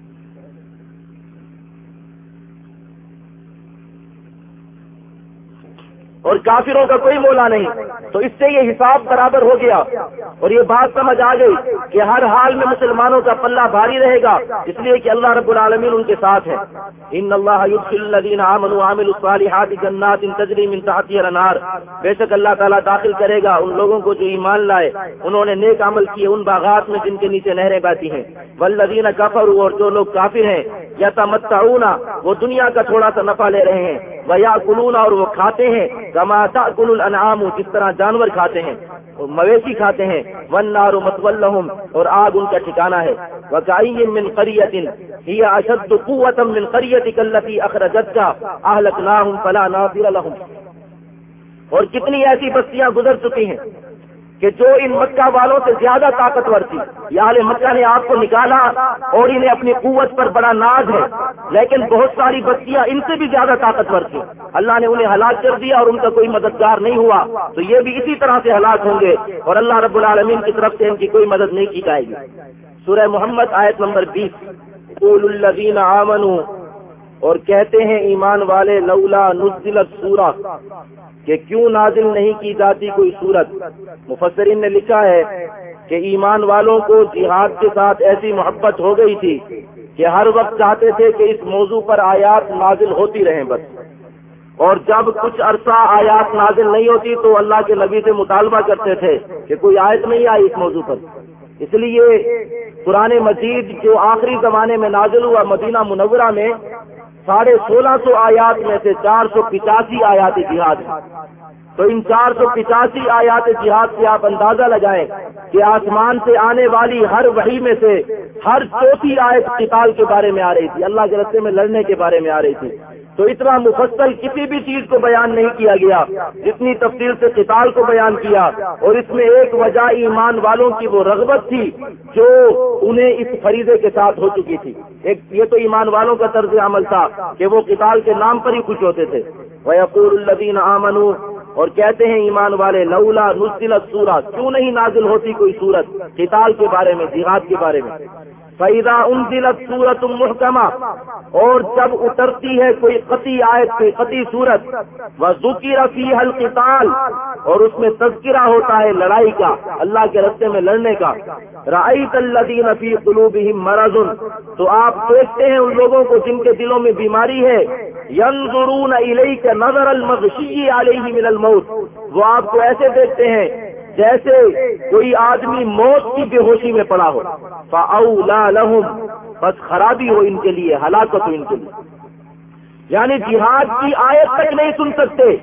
اور کافروں کا کوئی مولا نہیں۔ تو اس سے یہ حساب برابر ہو گیا۔ اور یہ بات سمجھ آ گئی کہ ہر حال میں مسلمانوں کا پلہ بھاری رہے گا۔ اس لیے کہ اللہ رب العالمین ان کے ساتھ ہے۔ ان اللہ الذین آمنوا وعملوا الصالحات جنات تجری من تحتها الانہار۔ بے شک اللہ تعالیٰ داخل کرے گا ان لوگوں کو جو ایمان لائے۔ انہوں نے نیک عمل کیے ان باغات میں جن کے نیچے نہریں بہتی ہیں۔ والذین کفروا اور جو لوگ کافر ہیں یا یتمتعون، وہ دنیا کا تھوڑا سا نفع لے رہے ہیں۔ ویاکلون اور وہ کھاتے ہیں۔ کما تاکل الانعام جس طرح جانور کھاتے ہیں مویشی کھاتے ہیں ون نارو متولہم، اور آگ ان کا ٹھکانا ہے۔ وکائی من قریت ہی اشد قوتا من قریتک اللتی اخرجت کا اہلکناہم فلا ناصر لهم۔ اور کتنی ایسی بستیاں گزر چکی ہیں کہ جو ان مکہ والوں سے زیادہ طاقتور تھی یا مکہ نے آپ کو نکالا اور انہیں اپنی قوت پر بڑا ناز ہے۔ لیکن بہت ساری بستیاں ان سے بھی زیادہ طاقتور تھی اللہ نے انہیں ہلاک کر دیا اور ان کا کوئی مددگار نہیں ہوا۔ تو یہ بھی اسی طرح سے ہلاک ہوں گے اور اللہ رب العالمین کی طرف سے ان کی کوئی مدد نہیں کی جائے گی۔ سورہ محمد آیت نمبر بیس۔ اور کہتے ہیں ایمان والے، لولا نزلت سورہ، کہ کیوں نازل نہیں کی جاتی کوئی صورت مفسرین نے لکھا ہے کہ ایمان والوں کو جہاد کے ساتھ ایسی محبت ہو گئی تھی کہ ہر وقت چاہتے تھے کہ اس موضوع پر آیات نازل ہوتی رہیں بس۔ اور جب کچھ عرصہ آیات نازل نہیں ہوتی تو اللہ کے نبی سے مطالبہ کرتے تھے کہ کوئی آیت نہیں آئی اس موضوع پر۔ اس لیے قرآن مجید جو آخری زمانے میں نازل ہوا مدینہ منورہ میں ساڑھے سولہ سو آیات میں سے چار سو پچاسی آیات جہاد تو ان چار سو پچاسی آیات جہاد سے آپ اندازہ لگائیں کہ آسمان سے آنے والی ہر وحی میں سے ہر چوتھی آیت قتال کے بارے میں آ رہی تھی، اللہ کے رستے میں لڑنے کے بارے میں آ رہی تھی۔ تو اتنا مفصل کسی بھی چیز کو بیان نہیں کیا گیا، جتنی تفصیل سے قتال کو بیان کیا، اور اس میں ایک وجہ ایمان والوں کی وہ رغبت تھی جو انہیں اس فریضے کے ساتھ ہو چکی تھی۔ ایک یہ تو ایمان والوں کا طرز عمل تھا کہ وہ قتال کے نام پر ہی خوش ہوتے تھے۔ وہ الدین آمن اور کہتے ہیں ایمان والے، لولا نزلت سورت کیوں نہیں نازل ہوتی کوئی صورت قتال کے بارے میں، جہاد کے بارے میں؟ فیدا ان دلت سورت محکمہ اور جب اترتی ہے کوئی قطعی آیت، کوئی قطعی صورت وہ ذکی رفیع القتال، اور اس میں تذکرہ ہوتا ہے لڑائی کا، اللہ کے رستے میں لڑنے کا۔ رائت الدین فی قلوبہم مرض، تو آپ دیکھتے ہیں ان لوگوں کو جن کے دلوں میں بیماری ہے۔ ینظرون الیک نظر المغشی علیہ من الموت، وہ آپ کو ایسے دیکھتے ہیں جیسے کوئی آدمی موت کی بے ہوشی میں پڑا ہو فاؤلا لہم بس خرابی ہو ان کے لیے، ہلاکت ہو ان کے لیے۔ یعنی جہاد کی آیت تک نہیں سن سکتے،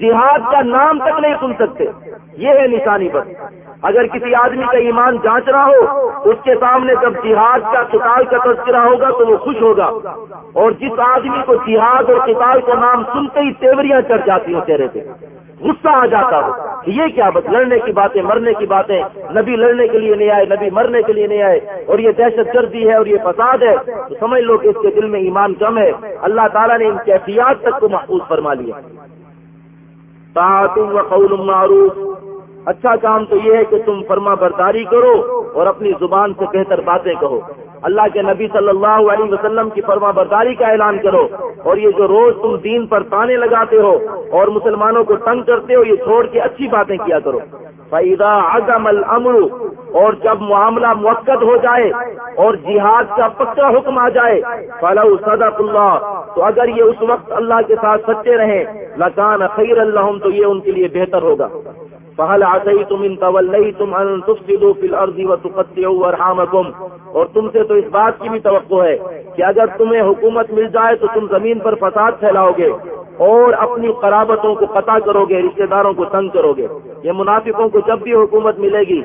جہاد کا نام تک نہیں سن سکتے۔ یہ ہے نشانی بس۔ اگر کسی آدمی کا ایمان جانچ رہا ہو، اس کے سامنے جب جہاد کا کتاب کا تذکرہ ہوگا تو وہ خوش ہوگا۔ اور جس آدمی کو جہاد اور کتاب کا نام سنتے ہی تیوریاں چڑھ جاتی ہوں چہرے پہ۔ غصہ آ جاتا ہو کہ یہ کیا بس لڑنے کی باتیں، مرنے کی باتیں۔ نبی لڑنے کے لیے نہیں آئے، نبی مرنے کے لیے نہیں آئے۔ اور یہ دہشت گردی ہے اور یہ فساد ہے۔ تو سمجھ لو کہ اس کے دل میں ایمان کم ہے۔ اللہ تعالیٰ نے ان کیفیات تک کو محفوظ فرما لیا۔ و قول معروف۔ اچھا کام تو یہ ہے کہ تم فرما برداری کرو اور اپنی زبان سے بہتر باتیں کہو۔ اللہ کے نبی صلی اللہ علیہ وسلم کی فرما برداری کا اعلان کرو اور یہ جو روز تم دین پر تانے لگاتے ہو اور مسلمانوں کو تنگ کرتے ہو، یہ چھوڑ کے اچھی باتیں کیا کرو۔ فیدا اعظم الامر اور جب معاملہ موقع ہو جائے اور جہاد کا پکا حکم آ جائے، فلو صدق اللہ تو اگر یہ اس وقت اللہ کے ساتھ سچے رہیں لکان خیر اللہ تو یہ ان کے لیے بہتر ہوگا۔ فہل آئی تم ان طول تم تفصیلو فی الارض و ارحامکم اور تم سے تو اس بات کی بھی توقع ہے کہ اگر تمہیں حکومت مل جائے تو تم زمین پر فساد پھیلاؤ گے اور اپنی قرابتوں کو قطع کرو گے، رشتہ داروں کو تنگ کرو گے۔ یہ منافقوں کو جب بھی حکومت ملے گی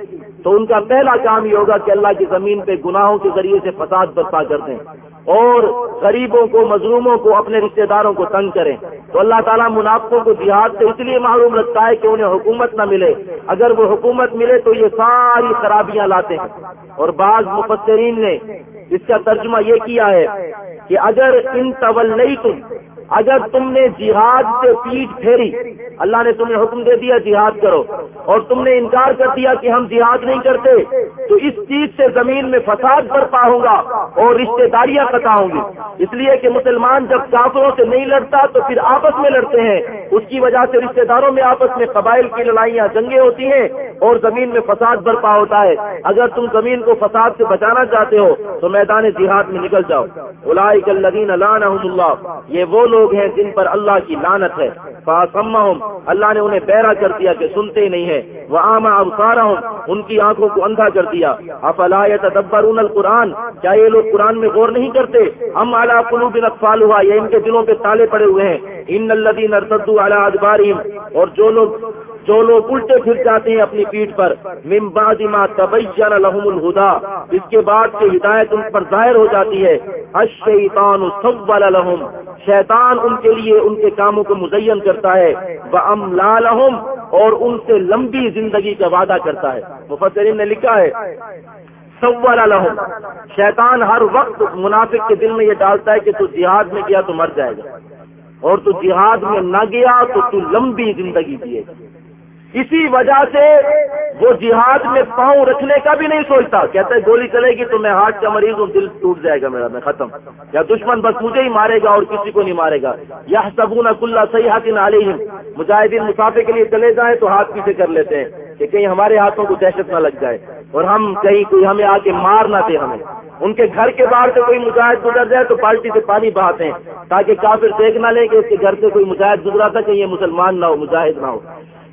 تو ان کا پہلا کام یہ ہوگا کہ اللہ کی زمین پہ گناہوں کے ذریعے سے فساد برپا کر دیں اور غریبوں کو، مظلوموں کو، اپنے رشتہ داروں کو تنگ کریں۔ تو اللہ تعالیٰ منافقوں کو جہاد سے اس لیے معلوم رکھتا ہے کہ انہیں حکومت نہ ملے۔ اگر وہ حکومت ملے تو یہ ساری خرابیاں لاتے ہیں۔ اور بعض مفسرین نے اس کا ترجمہ یہ کیا ہے کہ اگر ان طول نہیں تم اگر تم نے جہاد سے پیٹ پھیری، اللہ نے تمہیں حکم دے دیا جہاد کرو۔ اور تم نے انکار کر دیا کہ ہم جہاد نہیں کرتے، تو اس چیز سے زمین میں فساد برپا ہوں گا اور رشتے داریاں قطع ہوں گی۔ اس لیے کہ مسلمان جب کافروں سے نہیں لڑتا تو پھر آپس میں لڑتے ہیں۔ اس کی وجہ سے رشتے داروں میں آپس میں قبائل کی لڑائیاں جنگیں ہوتی ہیں اور زمین میں فساد برپا ہوتا ہے۔ اگر تم زمین کو فساد سے بچانا چاہتے ہو تو میدان جہاد میں نکل جاؤ۔ اللہ۔ یہ وہ لوگ ہیں جن پر اللہ کی لانت ہے۔ اللہ نے انہیں پیرا کر دیا کہ سنتے ہی نہیں ہے وہ عام ابسارا ہوں ان کی آنکھوں کو اندھا کر دیا۔ افلا تدبر القرآن؟ کیا یہ لوگ قرآن میں غور نہیں کرتے؟ ہم اعلیٰ قلوب اقفال ہوا یہ ان کے دلوں پہ تالے پڑے ہوئے ہیں۔ ان الدین ارتدو اعلیٰ ادباریم اور جو لوگ جو لوگ الٹے پھر جاتے ہیں اپنی پیٹ پر ما تبین لهم الہدا، اس کے بعد سے ہدایت ان پر ظاہر ہو جاتی ہے، الشیطان سول لهم، شیطان ان کے لیے، ان کے کاموں کو مزین کرتا ہے وہ اور ان سے لمبی زندگی کا وعدہ کرتا ہے۔ مفسرین نے لکھا ہے، سول لهم، شیطان ہر وقت منافق کے دل میں یہ ڈالتا ہے کہ تو جہاد میں گیا تو مر جائے گا، اور تو جہاد میں نہ گیا تو تو لمبی زندگی دیے گا۔ اسی وجہ سے وہ جہاد میں پاؤں رکھنے کا بھی نہیں سوچتا۔ کہتا ہے، گولی چلے گی تو میں ہارٹ کا مریض ہوں، دل ٹوٹ جائے گا میرا، میں ختم۔ یا دشمن بس مجھے ہی مارے گا اور کسی کو نہیں مارے گا۔ یا سبون اک صحیح ہاتھ نہ مجاہدین مسافے کے لیے چلے جائیں تو ہاتھ پیچھے کر لیتے ہیں کہ کہیں ہمارے ہاتھوں کو دہشت نہ لگ جائے۔ اور ہم کہیں کوئی ہمیں آ کے مار نہ دے ہمیں۔ ان کے گھر کے باہر سے کوئی مجاہد گزر جائے تو پالٹی سے پانی بہاتے ہیں تاکہ کافر دیکھ نہ لیں کہ اس کے گھر سے کوئی مجاہد گزرا تھا کہ یہ مسلمان نہ ہو، مجاہد نہ ہو۔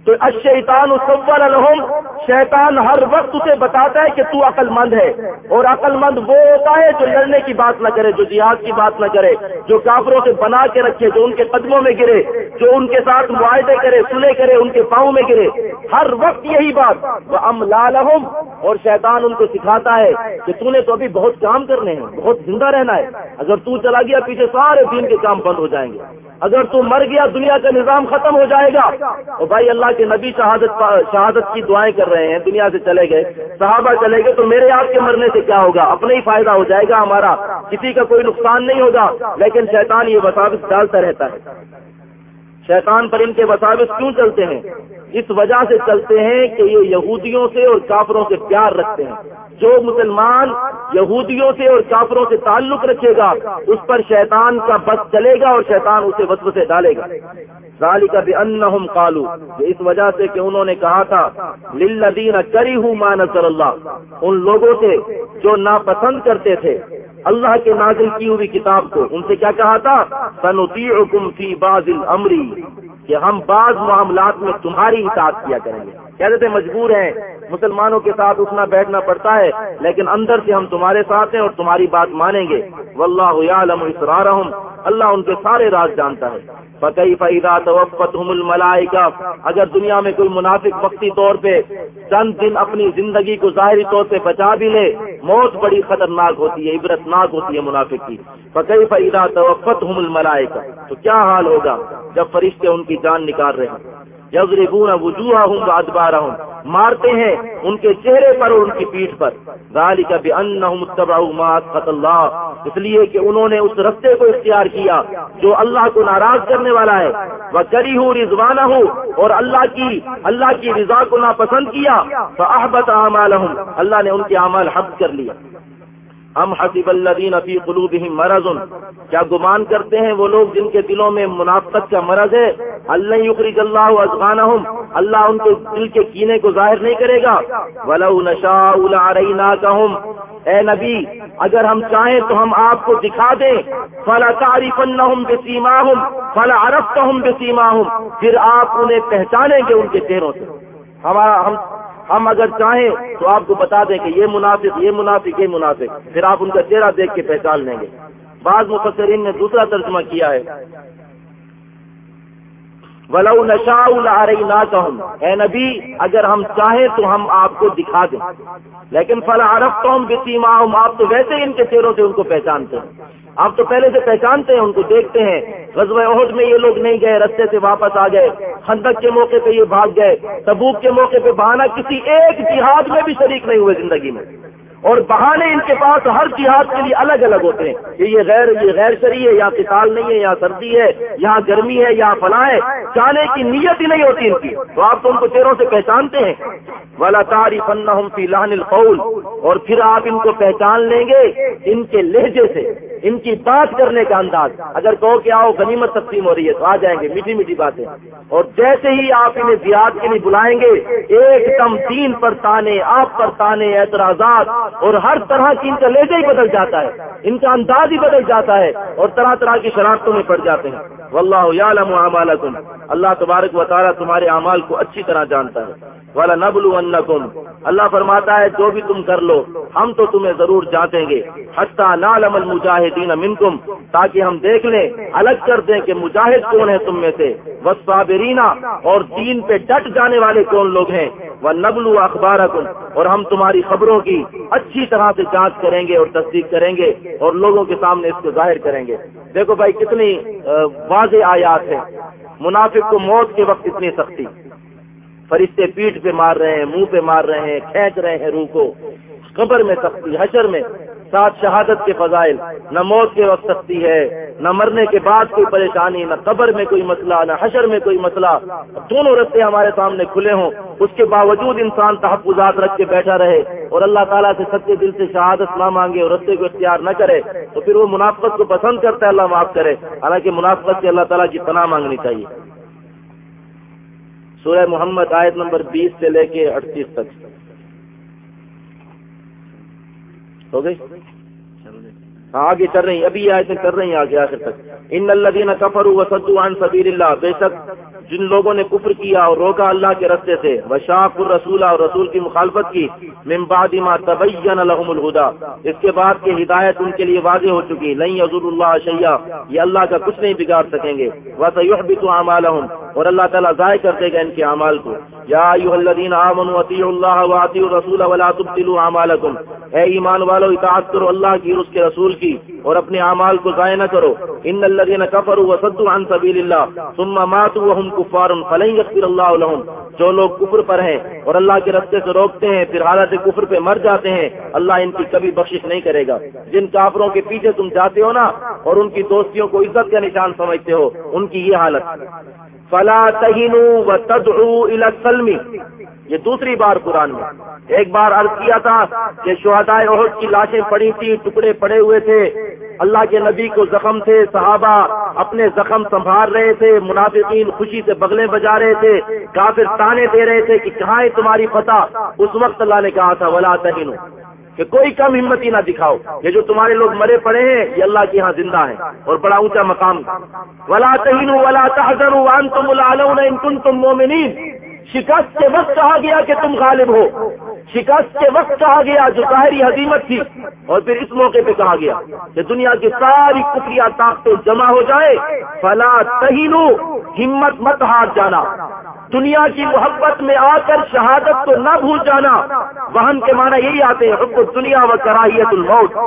تو اشیطان اسول الحم شیطان ہر وقت اسے بتاتا ہے کہ تو عقل مند ہے۔ اور عقل مند وہ ہوتا ہے جو لڑنے کی بات نہ کرے، جو جہاد کی بات نہ کرے، جو کافروں سے بنا کے رکھے، جو ان کے قدموں میں گرے، جو ان کے ساتھ معاہدے کرے سلے کرے، ان کے پاؤں میں گرے۔ ہر وقت یہی بات۔ وہ ام لالحم اور شیطان ان کو سکھاتا ہے کہ تو نے تو ابھی بہت کام کرنے ہیں، بہت زندہ رہنا ہے۔ اگر تو چلا گیا، پیچھے سارے دین کے کام بند ہو جائیں گے۔ اگر تو مر گیا، دنیا کا نظام ختم ہو جائے گا۔ اور بھائی، اللہ کے نبی شہادت شہادت کی دعائیں کر رہے ہیں، دنیا سے چلے گئے، صحابہ چلے گئے، تو میرے آپ کے مرنے سے کیا ہوگا؟ اپنا ہی فائدہ ہو جائے گا ہمارا۔ کسی کا کوئی نقصان نہیں ہوگا، لیکن شیطان یہ وساوس ڈالتا رہتا ہے۔ شیطان پر ان کے وساوس کیوں چلتے ہیں؟ اس وجہ سے چلتے ہیں کہ یہ یہودیوں سے اور کافروں سے پیار رکھتے ہیں۔ جو مسلمان یہودیوں سے اور کافروں سے تعلق رکھے گا، اس پر شیطان کا بس چلے گا اور شیطان اسے وسوسے ڈالے گا۔ ظالی کا بے ان کالو اس وجہ سے کہ انہوں نے کہا تھا، للذین کری ہوں مان اللہ، ان لوگوں سے جو ناپسند کرتے تھے، اللہ کے نازل کی ہوئی کتاب کو۔ ان سے کیا کہا تھا؟ سنوتی حکم فی باز امری کہ ہم بعض معاملات میں تمہاری اطاعت کیا کریں گے۔ کہتے تھے مجبور ہیں، مسلمانوں کے ساتھ اٹھنا بیٹھنا پڑتا ہے، لیکن اندر سے ہم تمہارے ساتھ ہیں اور تمہاری بات مانیں گے۔ واللہ یعلم اسرارہم۔ اللہ ان کے سارے راز جانتا ہے۔ فقی فیدا توفت الملائکہ اگر دنیا میں کوئی منافق وقتی طور پہ چند دن اپنی زندگی کو ظاہری طور پہ بچا بھی لے، موت بڑی خطرناک ہوتی ہے، عبرتناک ہوتی ہے منافق کی۔ فقی فیدا توفت الملائکہ تو کیا حال ہوگا جب فرشتے ان کی جان نکال رہے ہیں؟ یضربون وجوہہم وادبارہم، مارتے ہیں ان کے چہرے پر اور ان کی پیٹھ پر۔ ذالک بانہم اتبعوا ما اسخط اللہ، اس لیے کہ انہوں نے اس رستے کو اختیار کیا جو اللہ کو ناراض کرنے والا ہے۔ وکریہو رضوانہ اور اللہ کی اللہ کی رضا کو ناپسند کیا۔ فاحبط اعمالہم، اللہ نے ان کے اعمال حبط کر لیا ہم حسب الذین فی قلوبہم مرض. کیا گمان کرتے ہیں وہ لوگ جن کے دلوں میں منافقت کا مرض ہے؟ اللہ یخرج اللہ ازغانہم اللہ ان کے دل کے کینے کو ظاہر نہیں کرے گا؟ ولو نشاء لعریناکہم. اے نبی، اگر ہم چاہیں تو ہم آپ کو دکھا دیں۔ فلا تعریفنہم بسیماہم، فلا عرفتہم بسیماہم۔ پھر آپ انہیں پہچانیں گے ان کے چہروں سے۔ ہمارا ہم ہم اگر چاہیں تو آپ کو بتا دیں کہ یہ منافق یہ منافق یہ منافق۔ پھر آپ ان کا چہرہ دیکھ کے پہچان لیں گے۔ بعض مفسرین نے دوسرا ترجمہ کیا ہے۔ ولو نشا رہی نہ کہوں اے نبی، اگر ہم چاہیں تو ہم آپ کو دکھا دیں۔ لیکن فلا عرف تو ہم بسیما آپ تو ویسے ہی ان کے چہروں سے ان کو پہچانتے ہیں۔ آپ تو پہلے سے پہچانتے ہیں، ان کو دیکھتے ہیں۔ غزب عہد میں یہ لوگ نہیں گئے، رستے سے واپس آ گئے۔ خندق کے موقع پہ یہ بھاگ گئے۔ تبوک کے موقع پہ بہانا کسی ایک جہاد میں بھی شریک نہیں ہوئے زندگی میں۔ اور بہانے ان کے پاس ہر جہاد کے لیے الگ الگ ہوتے ہیں کہ یہ غیر یہ غیر شری ہے، یا قتال نہیں ہے، یا سردی ہے، یا گرمی ہے، یا فلاں ہے، جانے کی نیت ہی نہیں ہوتی ان کی۔ تو آپ تو ان کو چہروں سے پہچانتے ہیں۔ والا تاری فن فی لان القول۔ اور پھر آپ ان کو پہچان لیں گے ان کے لہجے سے، ان کی بات کرنے کا انداز۔ اگر کہو کہ آؤ غنیمت تقسیم ہو رہی ہے تو آ جائیں گے۔ میٹھی میٹھی باتیں۔ اور جیسے ہی آپ انہیں زیاد کے لیے بلائیں گے، ایک دم تین پر تانے، آپ پر تانے، اعتراضات اور ہر طرح کی ان کا لہجہ ہی بدل جاتا ہے، ان کا انداز ہی بدل جاتا ہے اور طرح طرح کی شرارتوں میں پڑ جاتے ہیں۔ واللہ یعلم اعمالکم۔ اللہ تبارک و تعالیٰ تمہارے اعمال کو اچھی طرح جانتا ہے۔ والا نبل اللہ فرماتا ہے، جو بھی تم کر لو، ہم تو تمہیں ضرور جانتے گے۔ حتیٰ نالم المجاہدین منکم، تاکہ ہم دیکھ لیں، الگ کر دیں کہ مجاہد کون ہے تم میں سے۔ وسابرینا اور دین پہ ڈٹ جانے والے کون لوگ ہیں؟ وہ نبل اخبار اور ہم تمہاری خبروں کی اچھی طرح سے جانچ کریں گے اور تصدیق کریں گے، اور لوگوں کے سامنے اس کو ظاہر کریں گے۔ دیکھو بھائی، کتنی واضح آیات ہے منافق کو موت کے وقت اتنی سختی۔ فرشتے پیٹ پہ مار رہے ہیں، منہ پہ مار رہے ہیں، کھینچ رہے ہیں روح کو۔ قبر میں سختی، حشر میں ساتھ شہادت کے فضائل۔ نہ موت کے وقت سختی ہے، نہ مرنے کے بعد کوئی پریشانی، نہ قبر میں کوئی مسئلہ، نہ حشر میں کوئی مسئلہ۔ دونوں رستے ہمارے سامنے کھلے ہوں۔ اس کے باوجود انسان تحفظات رکھ کے بیٹھا رہے اور اللہ تعالیٰ سے سچے دل سے شہادت نہ مانگے اور رستے کو اختیار نہ کرے، تو پھر وہ منافقت کو پسند کرتا ہے، اللہ معاف کرے۔ حالانکہ منافقت سے اللہ تعالیٰ کی پناہ مانگنی چاہیے۔ سورہ محمد آیت نمبر بیس سے لے کے اڑتیس تک۔ ہو گئی؟ ہاں، آگے چل رہی ابھی آیتیں کر رہی ہیں آگے، آخر تک۔ ان اللہ کفر عن سبیل اللہ بے شک جن لوگوں نے کفر کیا اور روکا اللہ کے رستے سے وشاق الرسول اور رسول کی مخالفت کی، من بعد ما تبین لهم الهدى اس کے بعد کی ہدایت ان کے لیے واضح ہو چکی نہیں حضور اللہ شیا یہ اللہ کا کچھ نہیں بگاڑ سکیں گے۔ وسيحبط اعمالهم اور اللہ تعالیٰ ضائع کر دے گا ان کے اعمال کو۔ یا الذین آمنوا اطیعوا اللہ و الرسول ولا اعمالکم۔ اے ایمان والو، اطاعت کرو اللہ کی اور اس کے رسول کی اور اپنے اعمال کو ضائع نہ کرو۔ ان الذين كفروا وصدوا عن سبيل الله ثم ماتوا وهم كفار فلن يغفر الله لهم۔ جو لوگ کفر پر ہیں اور اللہ کے رستے سے روکتے ہیں، پھر حالت کفر پہ مر جاتے ہیں، اللہ ان کی کبھی بخشش نہیں کرے گا۔ جن کافروں کے پیچھے تم جاتے ہو نا اور ان کی دوستیوں کو عزت کا نشان سمجھتے ہو، ان کی یہ حالت۔ فلا و تدعو الى یہ دوسری بار قرآن میں. ایک بار عرض کیا تھا کہ شہدائے عہد کی لاشیں پڑی تھی، ٹکڑے پڑے ہوئے تھے، اللہ کے نبی کو زخم تھے، صحابہ اپنے زخم سنبھال رہے تھے، منافقین خوشی سے بغلے بجا رہے تھے، کافر تانے دے رہے تھے کہ کہاں ہے تمہاری فتح؟ اس وقت اللہ نے کہا تھا، ولا تہین کہ کوئی کم ہمت ہی نہ دکھاؤ یہ جو تمہارے لوگ مرے پڑے ہیں، یہ اللہ کے یہاں زندہ ہے اور بڑا اونچا مقام ولا تہین ولا ان تم تم مومنین شکست کے وقت کہا گیا کہ تم غالب ہو۔ شکست کے وقت کہا گیا جو ظاہری حدیمت تھی۔ اور پھر اس موقع پہ کہا گیا کہ دنیا کی ساری کفریہ طاقتیں جمع ہو جائے۔ فلا تہینو ہمت مت ہار جانا۔ دنیا کی محبت میں آ کر شہادت کو نہ بھول جانا۔ وہن کے معنی یہی آتے ہیں، حب دنیا و کراہیت الموت۔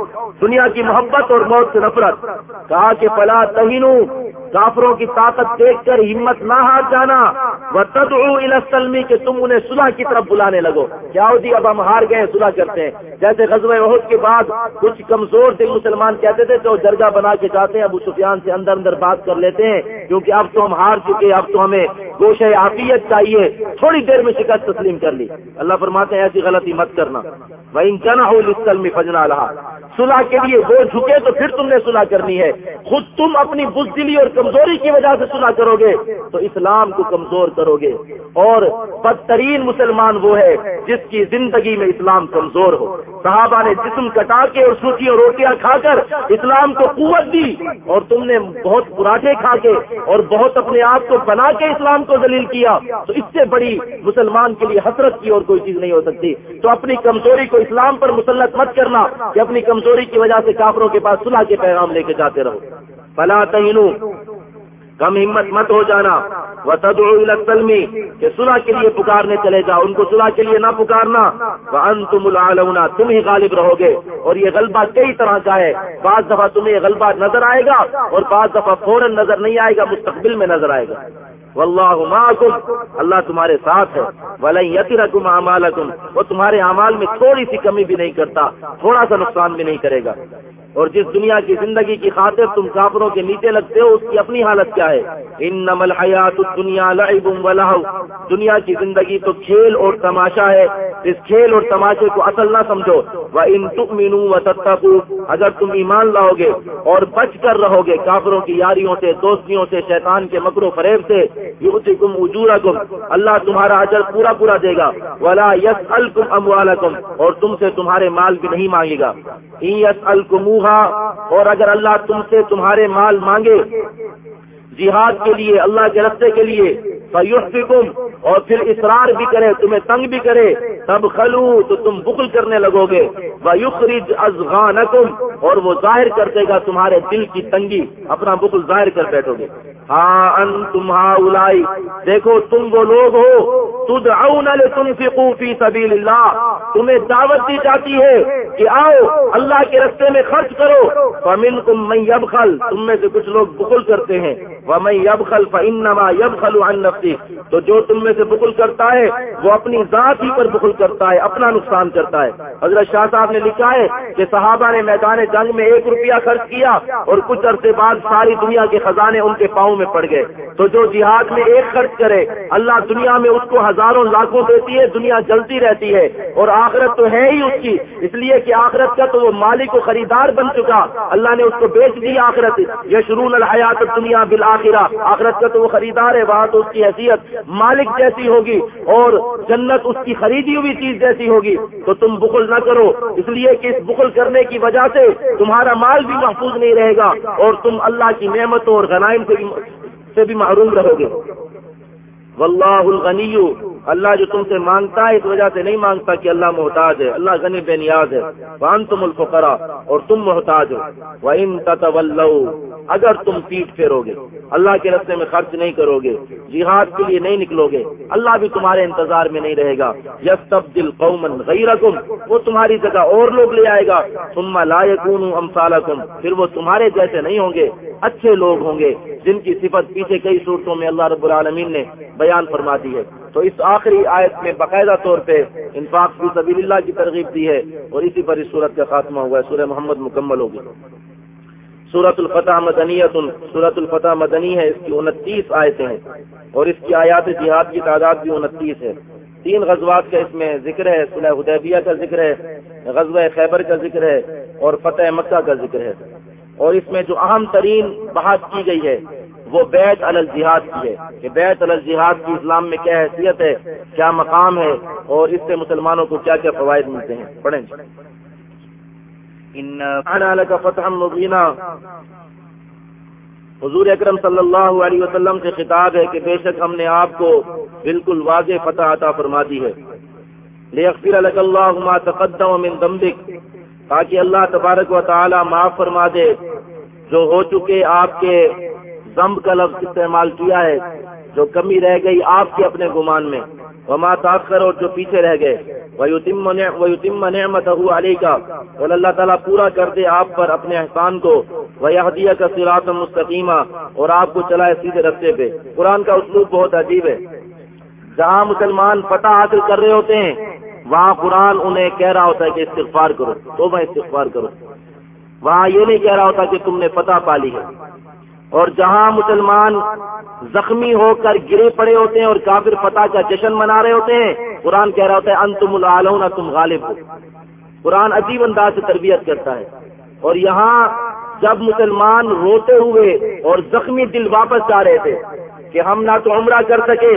دنیا کی محبت اور موت سے نفرت۔ کہا کہ فلا تہینو، کافروں کی طاقت دیکھ کر ہمت نہ ہار جانا۔ وہ تدعو السلمی کہ تم انہیں صلح کی طرف بلانے لگو۔ کیا جی اب ہم ہار گئے، صلح کرتے ہیں۔ جیسے غزب عہد کے بعد کچھ کمزور دل مسلمان کہتے تھے تو درگاہ بنا کے جاتے ہیں، ابو سفیان سے اندر اندر بات کر لیتے ہیں۔ کیونکہ اب تو ہم ہار چکے، اب تو ہمیں گوش عافیت چاہیے، تھوڑی دیر میں شکست تسلیم کر لی۔ اللہ فرماتے ہیں، ایسی غلطی مت کرنا۔ وہ انکنا ہو لسل میں فجنا رہا صلح کے لیے وہ جھکے تو پھر تم نے صلح کرنی ہے۔ خود تم اپنی بزدلی اور کمزوری کی وجہ سے صلح کرو گے، تو اسلام کو کمزور کرو گے۔ اور بدترین مسلمان وہ ہے جس کی زندگی میں اسلام کمزور ہو۔ صحابہ نے جسم کٹا کے اور سوچی اور روٹیاں کھا کر اسلام کو قوت دی۔ اور تم نے بہت پراٹھے کھا کے اور بہت اپنے آپ کو بنا کے اسلام کو ذلیل کیا۔ تو اس سے بڑی مسلمان کے لیے حسرت کی اور کوئی چیز نہیں ہو سکتی۔ تو اپنی کمزوری کو اسلام پر مسلط مت کرنا کہ اپنی کمزوری کی وجہ سے کافروں کے پاس صلح کے پیغام لے کے جاتے رہو۔ فلا تہینو کم ہمت مت ہو جانا۔ وہ تدمی کہ صلح کے لیے پکارنے چلے جاؤ۔ ان کو صلح کے لیے نہ پکارنا۔ وہ ان تم تم ہی غالب رہو گے۔ اور یہ غلبہ کئی طرح کا ہے۔ بعض دفعہ تمہیں غلبہ نظر آئے گا اور بعض دفعہ فوراً نظر نہیں آئے گا، مستقبل میں نظر آئے گا۔ واللہ معکم، اللہ تمہارے ساتھ ہے۔ ولی یترکم اعمالکم، وہ تمہارے اعمال میں تھوڑی سی کمی بھی نہیں کرتا، تھوڑا سا نقصان بھی نہیں کرے گا۔ اور جس دنیا کی زندگی کی خاطر تم کافروں کے نیچے لگتے ہو، اس کی اپنی حالت کیا ہے؟ ان نمل حیات دنیا دنیا کی زندگی تو کھیل اور تماشا ہے۔ اس کھیل اور تماشے کو اصل نہ سمجھو۔ وہ ان تم و اگر تم ایمان لاؤ گے اور بچ کر رہو گے کافروں کی یاریوں سے، دوستیوں سے، شیطان کے مکر و فریب سے یہ کم اجورا اللہ تمہارا اجر پورا پورا دے گا۔ ولا یس الکم اور تم سے تمہارے مال بھی نہیں مانگے گا۔ یس الکموہ اور اگر اللہ تم سے تمہارے مال مانگے جہاد کے لیے، اللہ کے رستے کے لیے فیوفکم اور پھر اصرار بھی کرے، تمہیں تنگ بھی کرے، تب خلو تو تم بخل کرنے لگو گے۔ ویخرج ازغانکم اور وہ ظاہر کر دے گا تمہارے دل کی تنگی۔ اپنا بخل ظاہر کر بیٹھو گے۔ ہاں ان تم الائی دیکھو تم وہ لوگ ہو، تدعون لتنفقوا فی سبیل اللہ تمہیں دعوت دی جاتی ہے کہ آؤ، اللہ کے رستے میں خرچ کرو۔ فمنکم من یبخل تم میں سے کچھ لوگ بخل کرتے ہیں۔ ومن یبخل فانما یبخل عن نفسه تو جو تم میں سے بخل کرتا ہے، وہ اپنی ذات ہی پر بخل کرتا ہے، اپنا نقصان کرتا ہے۔ حضرت شاہ صاحب نے لکھا ہے کہ صحابہ نے میدان جنگ میں ایک روپیہ خرچ کیا اور کچھ عرصے بعد ساری دنیا کے خزانے ان کے پاؤں میں پڑ گئے۔ تو جو جہاد میں ایک خرچ کرے، اللہ دنیا میں اس کو ہزاروں لاکھوں دیتی ہے، دنیا جلتی رہتی ہے اور آخرت تو ہے ہی اس کی۔ اس لیے کہ آخرت کا تو وہ مالک و خریدار بن چکا۔ اللہ نے اس کو بیچ دی آخرت۔ یہ شرون الحیات دنیا بلا آخرت کا تو وہ خریدار ہے، وہاں تو اس کی حیثیت مالک جیسی ہوگی اور جنت اس کی خریدی ہوئی چیز جیسی ہوگی، تو تم بخل نہ کرو۔ اس لیے کہ اس بخل کرنے کی وجہ سے تمہارا مال بھی محفوظ نہیں رہے گا اور تم اللہ کی نعمتوں اور غنائم سے بھی محروم رہو گے۔ واللہ الغنی اللہ جو تم سے مانگتا ہے، اس وجہ سے نہیں مانگتا کہ اللہ محتاج ہے۔ اللہ غنی بے نیاز ہے۔ وان تم الفقرا اور تم محتاج ہو۔ وہ اگر تم پیٹ پھیرو گے۔ اللہ کے رستے میں خرچ نہیں کرو گے۔ جہاد کے لیے نہیں نکلو گے۔ اللہ بھی تمہارے انتظار میں نہیں رہے گا۔ یس تب دل قومن وہ تمہاری جگہ اور لوگ لے آئے گا۔ تم لا یکون امثالکم پھر وہ تمہارے جیسے نہیں ہوں گے۔ اچھے لوگ ہوں گے۔ جن کی صفت پیچھے کئی صورتوں میں اللہ رب العالمین نے بیان فرما دی ہے۔ تو اس آخری آیت میں باقاعدہ طور پہ انفاق کی سبیل اللہ کی ترغیب دی ہے اور اسی پر اس صورت کا خاتمہ ہوا ہے۔ سورہ محمد مکمل ہوگی سورت الفتح مدنیت سورت الفتح مدنی ہے، اس کی انتیس آیتیں ہیں اور اس کی آیات جہاد کی تعداد بھی انتیس ہے۔ تین غزوات کا اس میں ذکر ہے صلح حدیبیہ کا ذکر ہے، غزوہ خیبر کا ذکر ہے اور فتح مکہ کا ذکر ہے۔ اور اس میں جو اہم ترین بحث کی گئی ہے وہ بیت الجہاد کی ہے کہ بیت الجہاد کی اسلام میں کیا حیثیت ہے کیا مقام ہے اور اس سے مسلمانوں کو کیا کیا فوائد ملتے ہیں۔ پڑھیں کا فتح مبینہ حضور اکرم صلی اللہ علیہ وسلم سے خطاب ہے کہ بے شک ہم نے آپ کو بالکل واضح فتح عطا فرما دی ہے۔ اللہ تقدم من ذنبک تاکہ اللہ تبارک و تعالی معاف فرما دے۔ جو ہو چکے آپ کے ضم کا لفظ استعمال کیا ہے، جو کمی رہ گئی آپ کے اپنے گمان میں۔ وما تاخر اور جو پیچھے رہ گئے۔ وہ نعمت علی کا اور اللہ تعالیٰ پورا کر دے آپ پر اپنے احسان کو۔ وہ کا سراط مستقیمہ اور آپ کو چلائے سیدھے رستے پہ۔ قرآن کا اسلوب بہت عجیب ہے۔ جہاں مسلمان فتح حاصل کر رہے ہوتے ہیں، وہاں قرآن انہیں کہہ رہا ہوتا ہے کہ استغفار کرو تو میں استغفار کرو۔ وہاں یہ نہیں کہہ رہا ہوتا کہ تم نے فتح پالی ہے۔ اور جہاں مسلمان زخمی ہو کر گرے پڑے ہوتے ہیں اور کافر فتح کا جشن منا رہے ہوتے ہیں، قرآن کہہ رہا ہوتا ہے ان تم تم غالب۔ ہو قرآن عجیب انداز سے تربیت کرتا ہے۔ اور یہاں جب مسلمان روتے ہوئے اور زخمی دل واپس جا رہے تھے کہ ہم نہ تو عمرہ کر سکے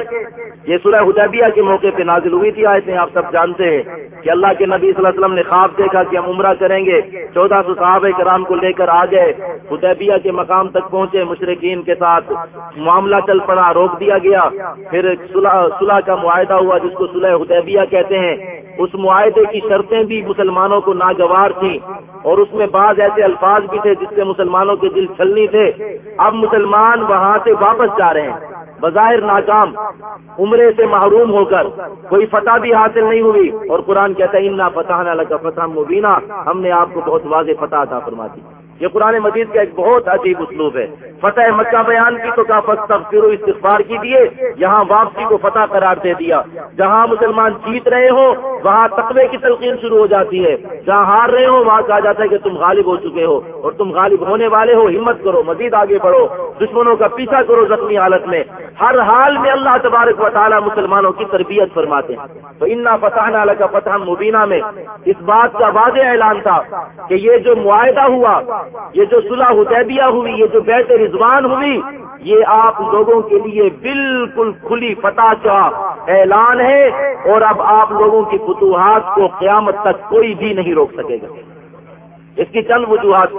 یہ سورہ حدیبیہ کے موقع پہ نازل ہوئی تھی آئے تھے آپ سب جانتے ہیں کہ اللہ کے نبی صلی اللہ علیہ وسلم نے خواب دیکھا کہ ہم عمرہ کریں گے۔ چودہ سو صحابہ کرام کو لے کر آ گئے۔ حدیبیہ کے مقام تک پہنچے مشرقین کے ساتھ معاملہ چل پڑا، روک دیا گیا۔ پھر صلح کا معاہدہ ہوا، جس کو صلح حدیبیہ کہتے ہیں۔ اس معاہدے کی شرطیں بھی مسلمانوں کو ناگوار تھیں اور اس میں بعض ایسے الفاظ بھی تھے جس سے مسلمانوں کے دل چھلنی تھے۔ اب مسلمان وہاں سے واپس جا رہے ہیں۔ بظاہر ناکام، عمرے سے محروم ہو کر کوئی فتح بھی حاصل نہیں ہوئی اور قرآن کہتا ہے، انا فتح نہ لگا فتح مبینہ ہم نے آپ کو بہت واضح فتح تھا فرما دی یہ قرآن مجید کا ایک بہت عجیب اسلوب ہے۔ فتح مکہ بیان کی تو کا و استغفار کی دیے یہاں واپسی کو فتح قرار دے دیا۔ جہاں مسلمان جیت رہے ہو وہاں تقوی کی تلقین شروع ہو جاتی ہے۔ جہاں ہار رہے ہو وہاں کہا جاتا ہے کہ تم غالب ہو چکے ہو اور تم غالب ہونے والے ہو، ہمت کرو، مزید آگے بڑھو۔ دشمنوں کا پیچھا کرو زخمی حالت میں۔ ہر حال میں اللہ تبارک و تعالیٰ مسلمانوں کی تربیت فرماتے ہیں۔ تو انا فتح نال کا فتح مبینہ میں۔ اس بات کا واضح اعلان تھا کہ یہ جو معاہدہ ہوا یہ جو صلح حدیبیہ ہوئی، یہ جو بیت رضوان ہوئی، یہ آپ لوگوں کے لیے بالکل کھلی فتح کا اعلان ہے اور اب آپ لوگوں کی فتوحات کو قیامت تک کوئی بھی نہیں روک سکے گا۔ اس کی چند وجوہات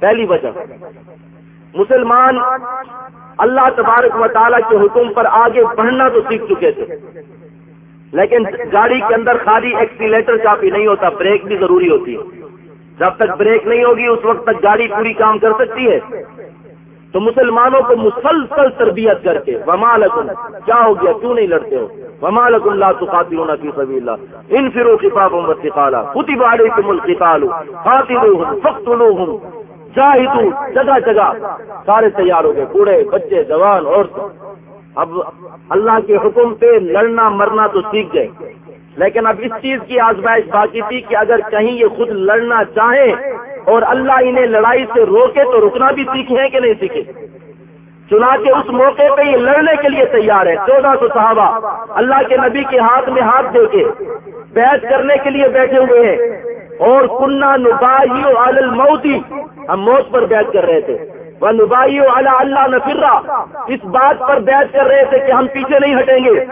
پہلی وجہ، مسلمان اللہ تبارک و تعالیٰ کے حکم پر آگے بڑھنا تو سیکھ چکے تھے، لیکن گاڑی کے اندر خالی ایکسیلیٹر کافی نہیں ہوتا، بریک بھی ضروری ہوتی ہے۔ جب تک بریک نہیں ہوگی، اس وقت تک گاڑی پوری کام کر سکتی ہے۔ تو مسلمانوں کو مسلسل تربیت کر کے ومال کیا ہو گیا؟ کیوں نہیں لڑتے ہو؟ ومال اللہ تو خاطر ہونا کی سبھی اللہ ان فرو کتاب کالا خودی بارے کے ملک کالو خاطر فخت ہوں جاہدو جگہ جگہ۔ سارے تیار ہو گئے، بوڑھے، بچے، جوان اور اب اللہ کے حکم پہ لڑنا مرنا تو سیکھ گئے۔ لیکن اب اس چیز کی آزمائش باقی تھی کہ اگر کہیں یہ خود لڑنا چاہیں اور اللہ انہیں لڑائی سے روکے تو رکنا بھی سیکھے کہ نہیں سیکھے چنانچہ اس موقع پہ یہ لڑنے کے لیے تیار ہے چودہ سو صحابہ اللہ کے نبی کے ہاتھ میں ہاتھ دے کے بیعت کرنے کے لیے بیٹھے ہوئے ہیں اور کنہ نبا الموتی ہم موت پر بیعت کر رہے تھے۔ نبائی والا اللہ نفرا اس بات پر بیعت کر رہے تھے کہ ہم پیچھے نہیں ہٹیں گے۔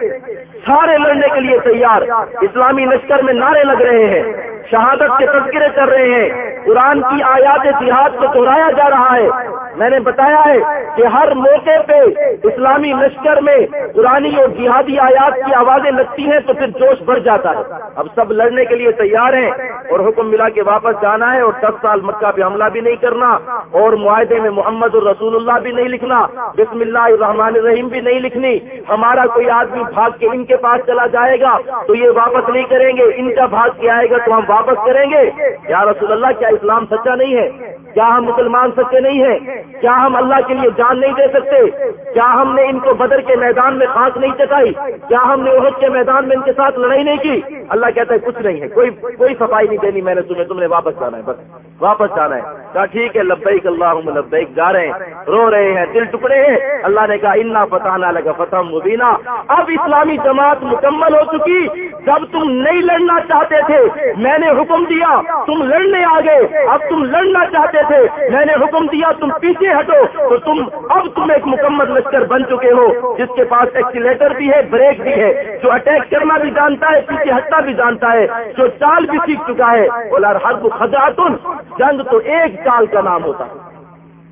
سارے لڑنے کے لیے تیار۔ اسلامی لشکر میں نعرے لگ رہے ہیں۔ شہادت کے تذکرے کر رہے ہیں۔ قرآن کی آیات جہاد کو دہرایا جا رہا ہے۔ میں نے بتایا ہے کہ ہر موقع پہ اسلامی لشکر میں پرانی اور جہادی آیات کی آوازیں لگتی ہیں تو پھر جوش بڑھ جاتا ہے۔ اب سب لڑنے کے لیے تیار ہیں اور حکم ملا کے واپس جانا ہے اور دس سال مکہ پہ حملہ بھی نہیں کرنا اور معاہدے میں محمد الرسول اللہ بھی نہیں لکھنا، بسم اللہ الرحمن الرحیم بھی نہیں لکھنی۔ ہمارا کوئی آدمی بھاگ کے ان کے پاس چلا جائے گا تو یہ واپس نہیں کریں گے، ان کا بھاگ کے آئے گا تو ہم واپس واپس کریں گے۔ یا رسول اللہ، کیا اسلام سچا نہیں ہے؟ کیا ہم مسلمان سچے نہیں ہیں؟ کیا ہم اللہ کے لیے جان نہیں دے سکتے؟ کیا ہم نے ان کو بدر کے میدان میں خاص نہیں چٹائی کیا ہم نے عہد کے میدان میں ان کے ساتھ لڑائی نہیں کی؟ اللہ کہتا ہے، کچھ نہیں ہے۔ کوئی کوئی صفائی نہیں دینی میں نے تمہیں۔ تم نے واپس جانا ہے، بس۔ واپس جانا ہے۔ کہا، ٹھیک ہے، لبیک اللہ لبیک جا رہے ہیں۔ رو رہے ہیں، دل ٹکڑے ہیں۔ اللہ نے کہا، انا فتح نہ لگا فتح مبینہ اب اسلامی جماعت مکمل ہو چکی۔ جب تم نہیں لڑنا چاہتے تھے، میں نے حکم دیا، تم لڑنے آ گئے اب تم لڑنا چاہتے تھے۔ میں نے حکم دیا، تم پیچھے ہٹو۔ تو تم اب تم ایک مکمل لشکر بن چکے ہو، جس کے پاس ایکسیلیٹر بھی ہے بریک بھی ہے۔ جو اٹیک کرنا بھی جانتا ہے، پیچھے ہٹنا بھی جانتا ہے۔ جو چال بھی سیکھ چکا ہے بولا ہر خداتن جنگ تو ایک چال کا نام ہوتا ہے۔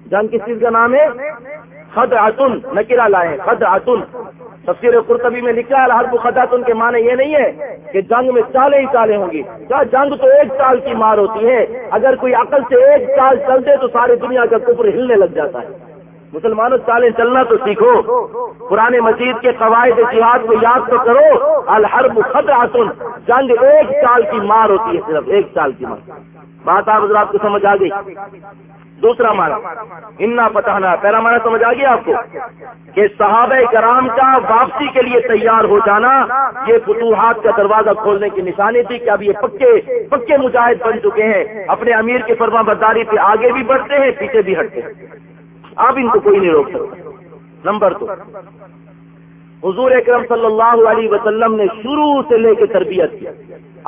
جنگ کس چیز کا نام ہے؟ خد آتن نکرا لائے خد آتن تفسیر قرطبی میں لکھا ہے ہر خداتن کے معنی یہ نہیں ہے کہ جنگ میں چالیں ہی چالیں ہوں گی۔ کیا جنگ تو ایک چال کی مار ہوتی ہے، اگر کوئی عقل سے ایک چال چل دے تو ساری دنیا کا کفر ہلنے لگ جاتا ہے۔ مسلمانوں، چالیں چلنا تو سیکھو۔ پرانے مسجد کے قواعد جہاد کو یاد تو کرو۔ الحرب خطراتن جنگ ایک چال کی مار ہوتی ہے، صرف ایک چال کی مار۔ بات آپ حضرات کو سمجھ آ گئی۔ دوسرا مانا انا پتہ پہلا مانا سمجھ آ گیا آپ کو؟ کہ صحابہ کرام کا واپسی کے لیے تیار ہو جانا، یہ فتوحات کا دروازہ کھولنے کی نشانی تھی کہ اب یہ پکے پکے مجاہد بن چکے ہیں۔ اپنے امیر کی فرما برداری پہ آگے بھی بڑھتے ہیں، پیچھے بھی ہٹتے ہیں۔ اب ان کو کوئی نہیں روک سکتا۔ نمبر دو۔ حضور اکرم صلی اللہ علیہ وسلم نے شروع سے لے کے تربیت کی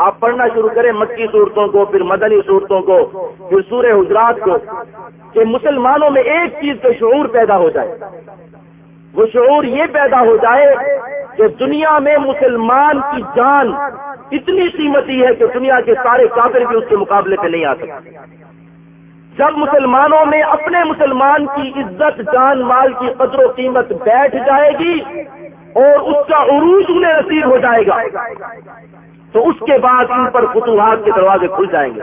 آپ پڑھنا شروع کریں مکی صورتوں کو، پھر مدنی صورتوں کو، پھر سورہ حجرات کو، کہ مسلمانوں میں ایک چیز کا شعور پیدا ہو جائے۔ وہ شعور یہ پیدا ہو جائے کہ دنیا میں مسلمان کی جان اتنی قیمتی ہے کہ دنیا کے سارے کافر بھی اس کے مقابلے پہ نہیں آ سکتے۔ جب مسلمانوں میں اپنے مسلمان کی عزت، جان، مال کی قدر و قیمت بیٹھ جائے گی اور اس کا عروج انہیں نصیب ہو جائے گا۔ تو اس کے بعد ان پر فتوحات کے دروازے کھل جائیں گے۔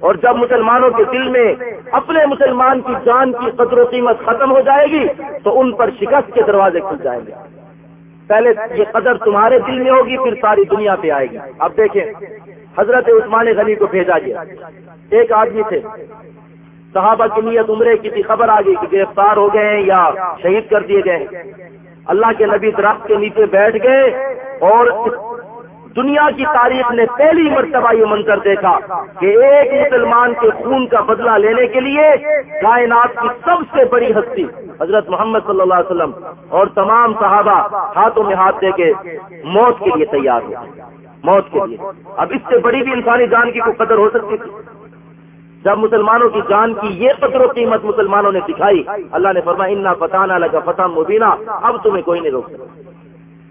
اور جب مسلمانوں کے دل میں اپنے مسلمان کی جان کی قدر و قیمت ختم ہو جائے گی، تو ان پر شکست کے دروازے کھل جائیں گے۔ پہلے یہ قدر تمہارے دل میں ہوگی، پھر ساری دنیا پہ آئے گی۔ اب دیکھیں، حضرت عثمان غنی کو بھیجا گیا۔ ایک آدمی تھے۔ صحابہ کی نیت عمرے کی تھی، خبر آ گئی کہ گرفتار ہو گئے ہیں یا شہید کر دیے گئے۔ اللہ کے نبی درخت کے نیچے بیٹھ گئے اور دنیا کی تاریخ نے پہلی مرتبہ یہ منظر دیکھا کہ ایک مسلمان کے خون کا بدلہ لینے کے لیے کائنات کی سب سے بڑی ہستی حضرت محمد صلی اللہ علیہ وسلم اور تمام صحابہ ہاتھوں میں ہاتھ دے کے موت کے لیے تیار ہو موت کے لیے۔ اب اس سے بڑی بھی انسانی جان کی کوئی قدر ہو سکتی تھی۔ جب مسلمانوں کی جان کی یہ قدر و قیمت مسلمانوں نے دکھائی، اللہ نے فرمایا، انا فتح نہ لگا فتح مبینہ اب تمہیں کوئی نہیں روک سکتا۔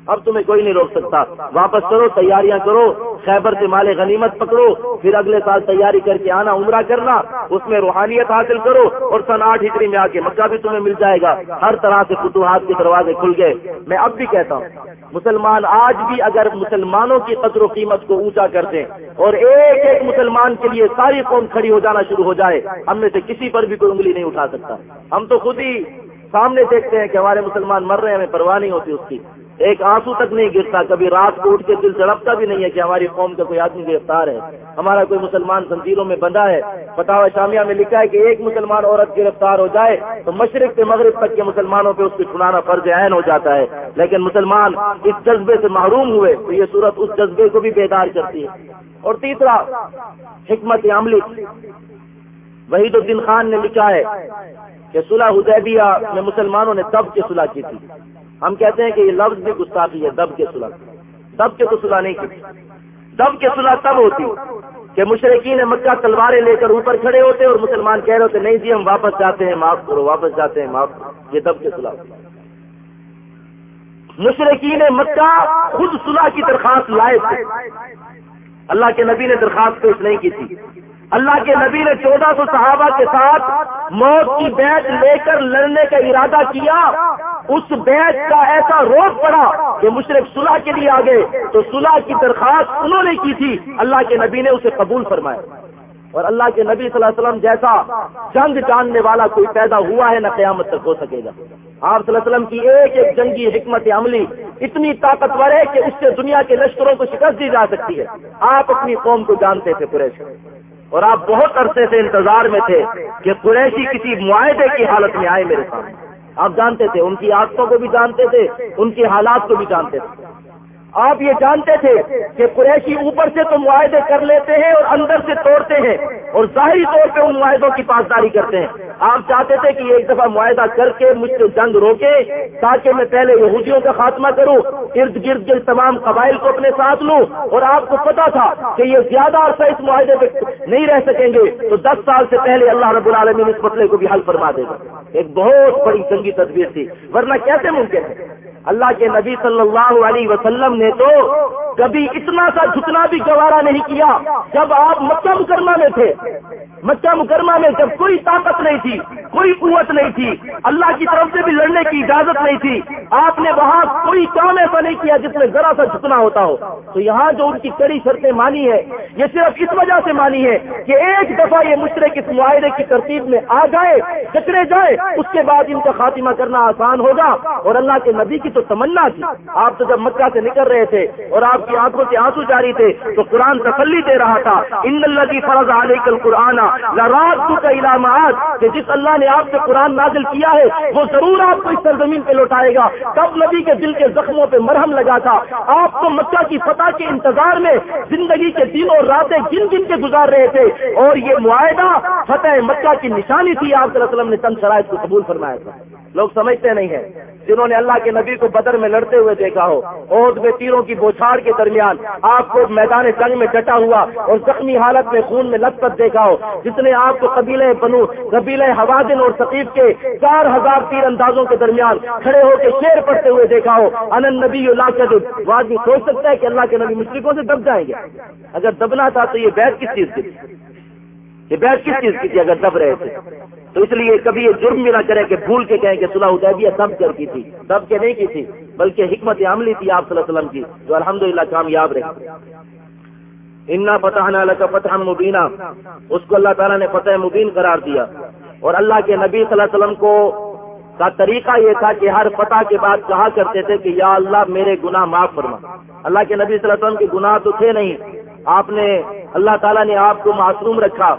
اب تمہیں کوئی نہیں روک سکتا۔ واپس کرو، تیاریاں کرو۔ خیبر سے مال غنیمت پکڑو۔ پھر اگلے سال تیاری کر کے آنا، عمرہ کرنا۔ اس میں روحانیت حاصل کرو اور سن آٹھ ہجری میں آ کے مکہ بھی تمہیں مل جائے گا۔ ہر طرح سے فتوحات کے دروازے کھل گئے۔ میں اب بھی کہتا ہوں، مسلمان آج بھی اگر مسلمانوں کی قدر و قیمت کو اونچا کر دیں اور ایک ایک مسلمان کے لیے ساری قوم کھڑی ہو جانا شروع ہو جائے، ہم میں سے کسی پر بھی کوئی انگلی نہیں اٹھا سکتا۔ ہم تو خود ہی سامنے دیکھتے ہیں کہ ہمارے مسلمان مر رہے ہیں، ہمیں پرواہ نہیں ہوتی اس کی۔ ایک آنسو تک نہیں گرتا، کبھی رات کو اٹھ کے دل تڑپتا بھی نہیں ہے کہ ہماری قوم کا کوئی آدمی گرفتار ہے، ہمارا کوئی مسلمان زنجیروں میں بندھا ہے۔ فتح شامیہ میں لکھا ہے کہ ایک مسلمان عورت گرفتار ہو جائے تو مشرق سے مغرب تک کے مسلمانوں پہ اس کو چھڑانا فرض عین ہو جاتا ہے۔ لیکن مسلمان اس جذبے سے محروم ہوئے تو یہ صورت اس جذبے کو بھی بیدار کرتی ہے۔ اور تیسرا، حکمت عملی۔ وحید الدین خان نے لکھا ہے کہ صلح حدیبیہ میں مسلمانوں نے تب کے صلح کی تھی۔ ہم کہتے ہیں کہ یہ لفظ بھی گستاخی ہے، دب کے سلا دب کے تو سلا نہیں کی دب کے سلا تب ہوتی کہ مشرقین مکہ تلواریں لے کر اوپر کھڑے ہوتے اور مسلمان کہہ رہے ہوتے، نہیں جی ہم واپس جاتے ہیں، معاف کرو، واپس جاتے ہیں، معاف کرو۔ یہ دب کے خلاف مشرقین مکہ خود صلح کی درخواست لائے تھے۔ اللہ کے نبی نے درخواست پیش نہیں کی تھی۔ اللہ کے نبی نے چودہ سو صحابہ کے ساتھ موت کی بیت لے کر لڑنے کا ارادہ کیا۔ اس بیت کا ایسا روک پڑا کہ مشرق صلح کے لیے آ گئے تو صلح کی درخواست انہوں نے کی تھی۔ اللہ کے نبی نے اسے قبول فرمایا۔ اور اللہ کے نبی صلی اللہ علیہ وسلم جیسا جنگ جاننے والا کوئی پیدا ہوا ہے، نہ قیامت تک ہو سکے گا۔ آپ صلی اللہ علیہ وسلم کی ایک ایک جنگی حکمت عملی اتنی طاقتور ہے کہ اس سے دنیا کے لشکروں کو شکست دی جا سکتی ہے۔ آپ اپنی قوم کو جانتے تھے قریش۔ اور آپ بہت عرصے سے انتظار میں تھے کہ قریشی کسی معاہدے کی حالت میں آئے میرے سامنے آپ جانتے تھے، ان کی عادتوں کو بھی جانتے تھے، ان کے حالات کو بھی جانتے تھے۔ آپ یہ جانتے تھے کہ قریشی اوپر سے تو معاہدے کر لیتے ہیں اور اندر سے توڑتے ہیں اور ظاہری طور پہ ان معاہدوں کی پاسداری کرتے ہیں۔ آپ چاہتے تھے کہ ایک دفعہ معاہدہ کر کے مجھ سے جنگ روکے تاکہ میں پہلے یہودیوں کا خاتمہ کروں، ارد گرد کے تمام قبائل کو اپنے ساتھ لوں۔ اور آپ کو پتا تھا کہ یہ زیادہ عرصہ اس معاہدے پہ نہیں رہ سکیں گے تو دس سال سے پہلے اللہ رب العالمین اس مسئلے کو بھی حل فرما دے گا۔ ایک بہت بڑی جنگی تدبیر تھی۔ ورنہ کیسے ممکن ہے؟ اللہ کے نبی صلی اللہ علیہ وسلم نے تو کبھی اتنا سا جھکنا بھی گوارا نہیں کیا جب آپ مکہ مکرمہ میں تھے۔ مکہ مکرمہ میں جب کوئی طاقت نہیں تھی، کوئی قوت نہیں تھی، اللہ کی طرف سے بھی لڑنے کی اجازت نہیں تھی، آپ نے وہاں کوئی کام ایسا نہیں کیا جس میں ذرا سا جھکنا ہوتا ہو۔ تو یہاں جو ان کی کڑی شرطیں مانی ہے یہ صرف اس وجہ سے مانی ہے کہ ایک دفعہ یہ مشرق اس معاہدے کی ترتیب میں آ جائے، جکڑے جائے، اس کے بعد ان کا خاتمہ کرنا آسان ہوگا۔ اور اللہ کے نبی کی تو تمنا تھی۔ آپ تو جب مکہ سے نکل رہے تھے اور آپ کی آنکھوں سے آنسو جاری تھے، تو قرآن تسلی دے رہا تھا۔ ان اللہ کی فرض علیہ کل قرآن کا علامات کہ جس اللہ نے آپ سے قرآن نازل کیا ہے، وہ ضرور آپ کو اس سرزمین پہ لوٹائے گا۔ تب نبی کے دل کے زخموں پہ مرہم لگا تھا۔ آپ کو مکہ کی فتح کے انتظار میں زندگی کے دن اور راتیں گن گن کے گزار رہے تھے۔ اور یہ معاہدہ فتح مکہ کی نشانی تھی، آپ صلی اللہ علیہ وسلم نے چند شرائط کو قبول فرمایا تھا۔ لوگ سمجھتے نہیں ہیں۔ جنہوں نے اللہ کے نبی کو بدر میں لڑتے ہوئے دیکھا ہو، عہد میں تیروں کی بوچھاڑ کے درمیان آپ کو میدان جنگ میں ڈٹا ہوا اور زخمی حالت میں خون میں لت پت دیکھا ہو۔ جس نے آپ کو قبیلے بنو قبیلے حوادن اور ثقیف کے چار ہزار تیر اندازوں کے درمیان کھڑے ہو کے شیر پڑتے ہوئے دیکھا ہو۔ انن نبی اللہ کے وہ آدمی سوچ سکتا ہے کہ اللہ کے نبی مشرقوں سے دب جائیں گے۔ اگر دبنا تھا تو یہ بیت کس چیز کی تھی؟ یہ بیت کس چیز کی تھی اگر دب رہے تھے؟ تو اس لیے کبھی یہ جرم بھی نہ کرے کہ بھول کے کہیں کہ صلاح ادیبیہ دب کر کی تھی دب کے نہیں کی تھی، بلکہ حکمت عملی تھی آپ صلی اللہ علیہ وسلم کی، جو الحمدللہ کامیاب رہی انا فتح فتح مبینہ اس کو اللہ تعالیٰ نے فتح مبین قرار دیا۔ اور اللہ کے نبی صلی اللہ علیہ وسلم کو کا طریقہ یہ تھا کہ ہر فتح کے بعد کہا کرتے تھے کہ یا اللہ میرے گناہ معاف فرما۔ اللہ کے نبی صلی اللہ علیہ وسلم کے گناہ تو تھے نہیں، آپ نے، اللہ تعالیٰ نے آپ کو معصوم رکھا۔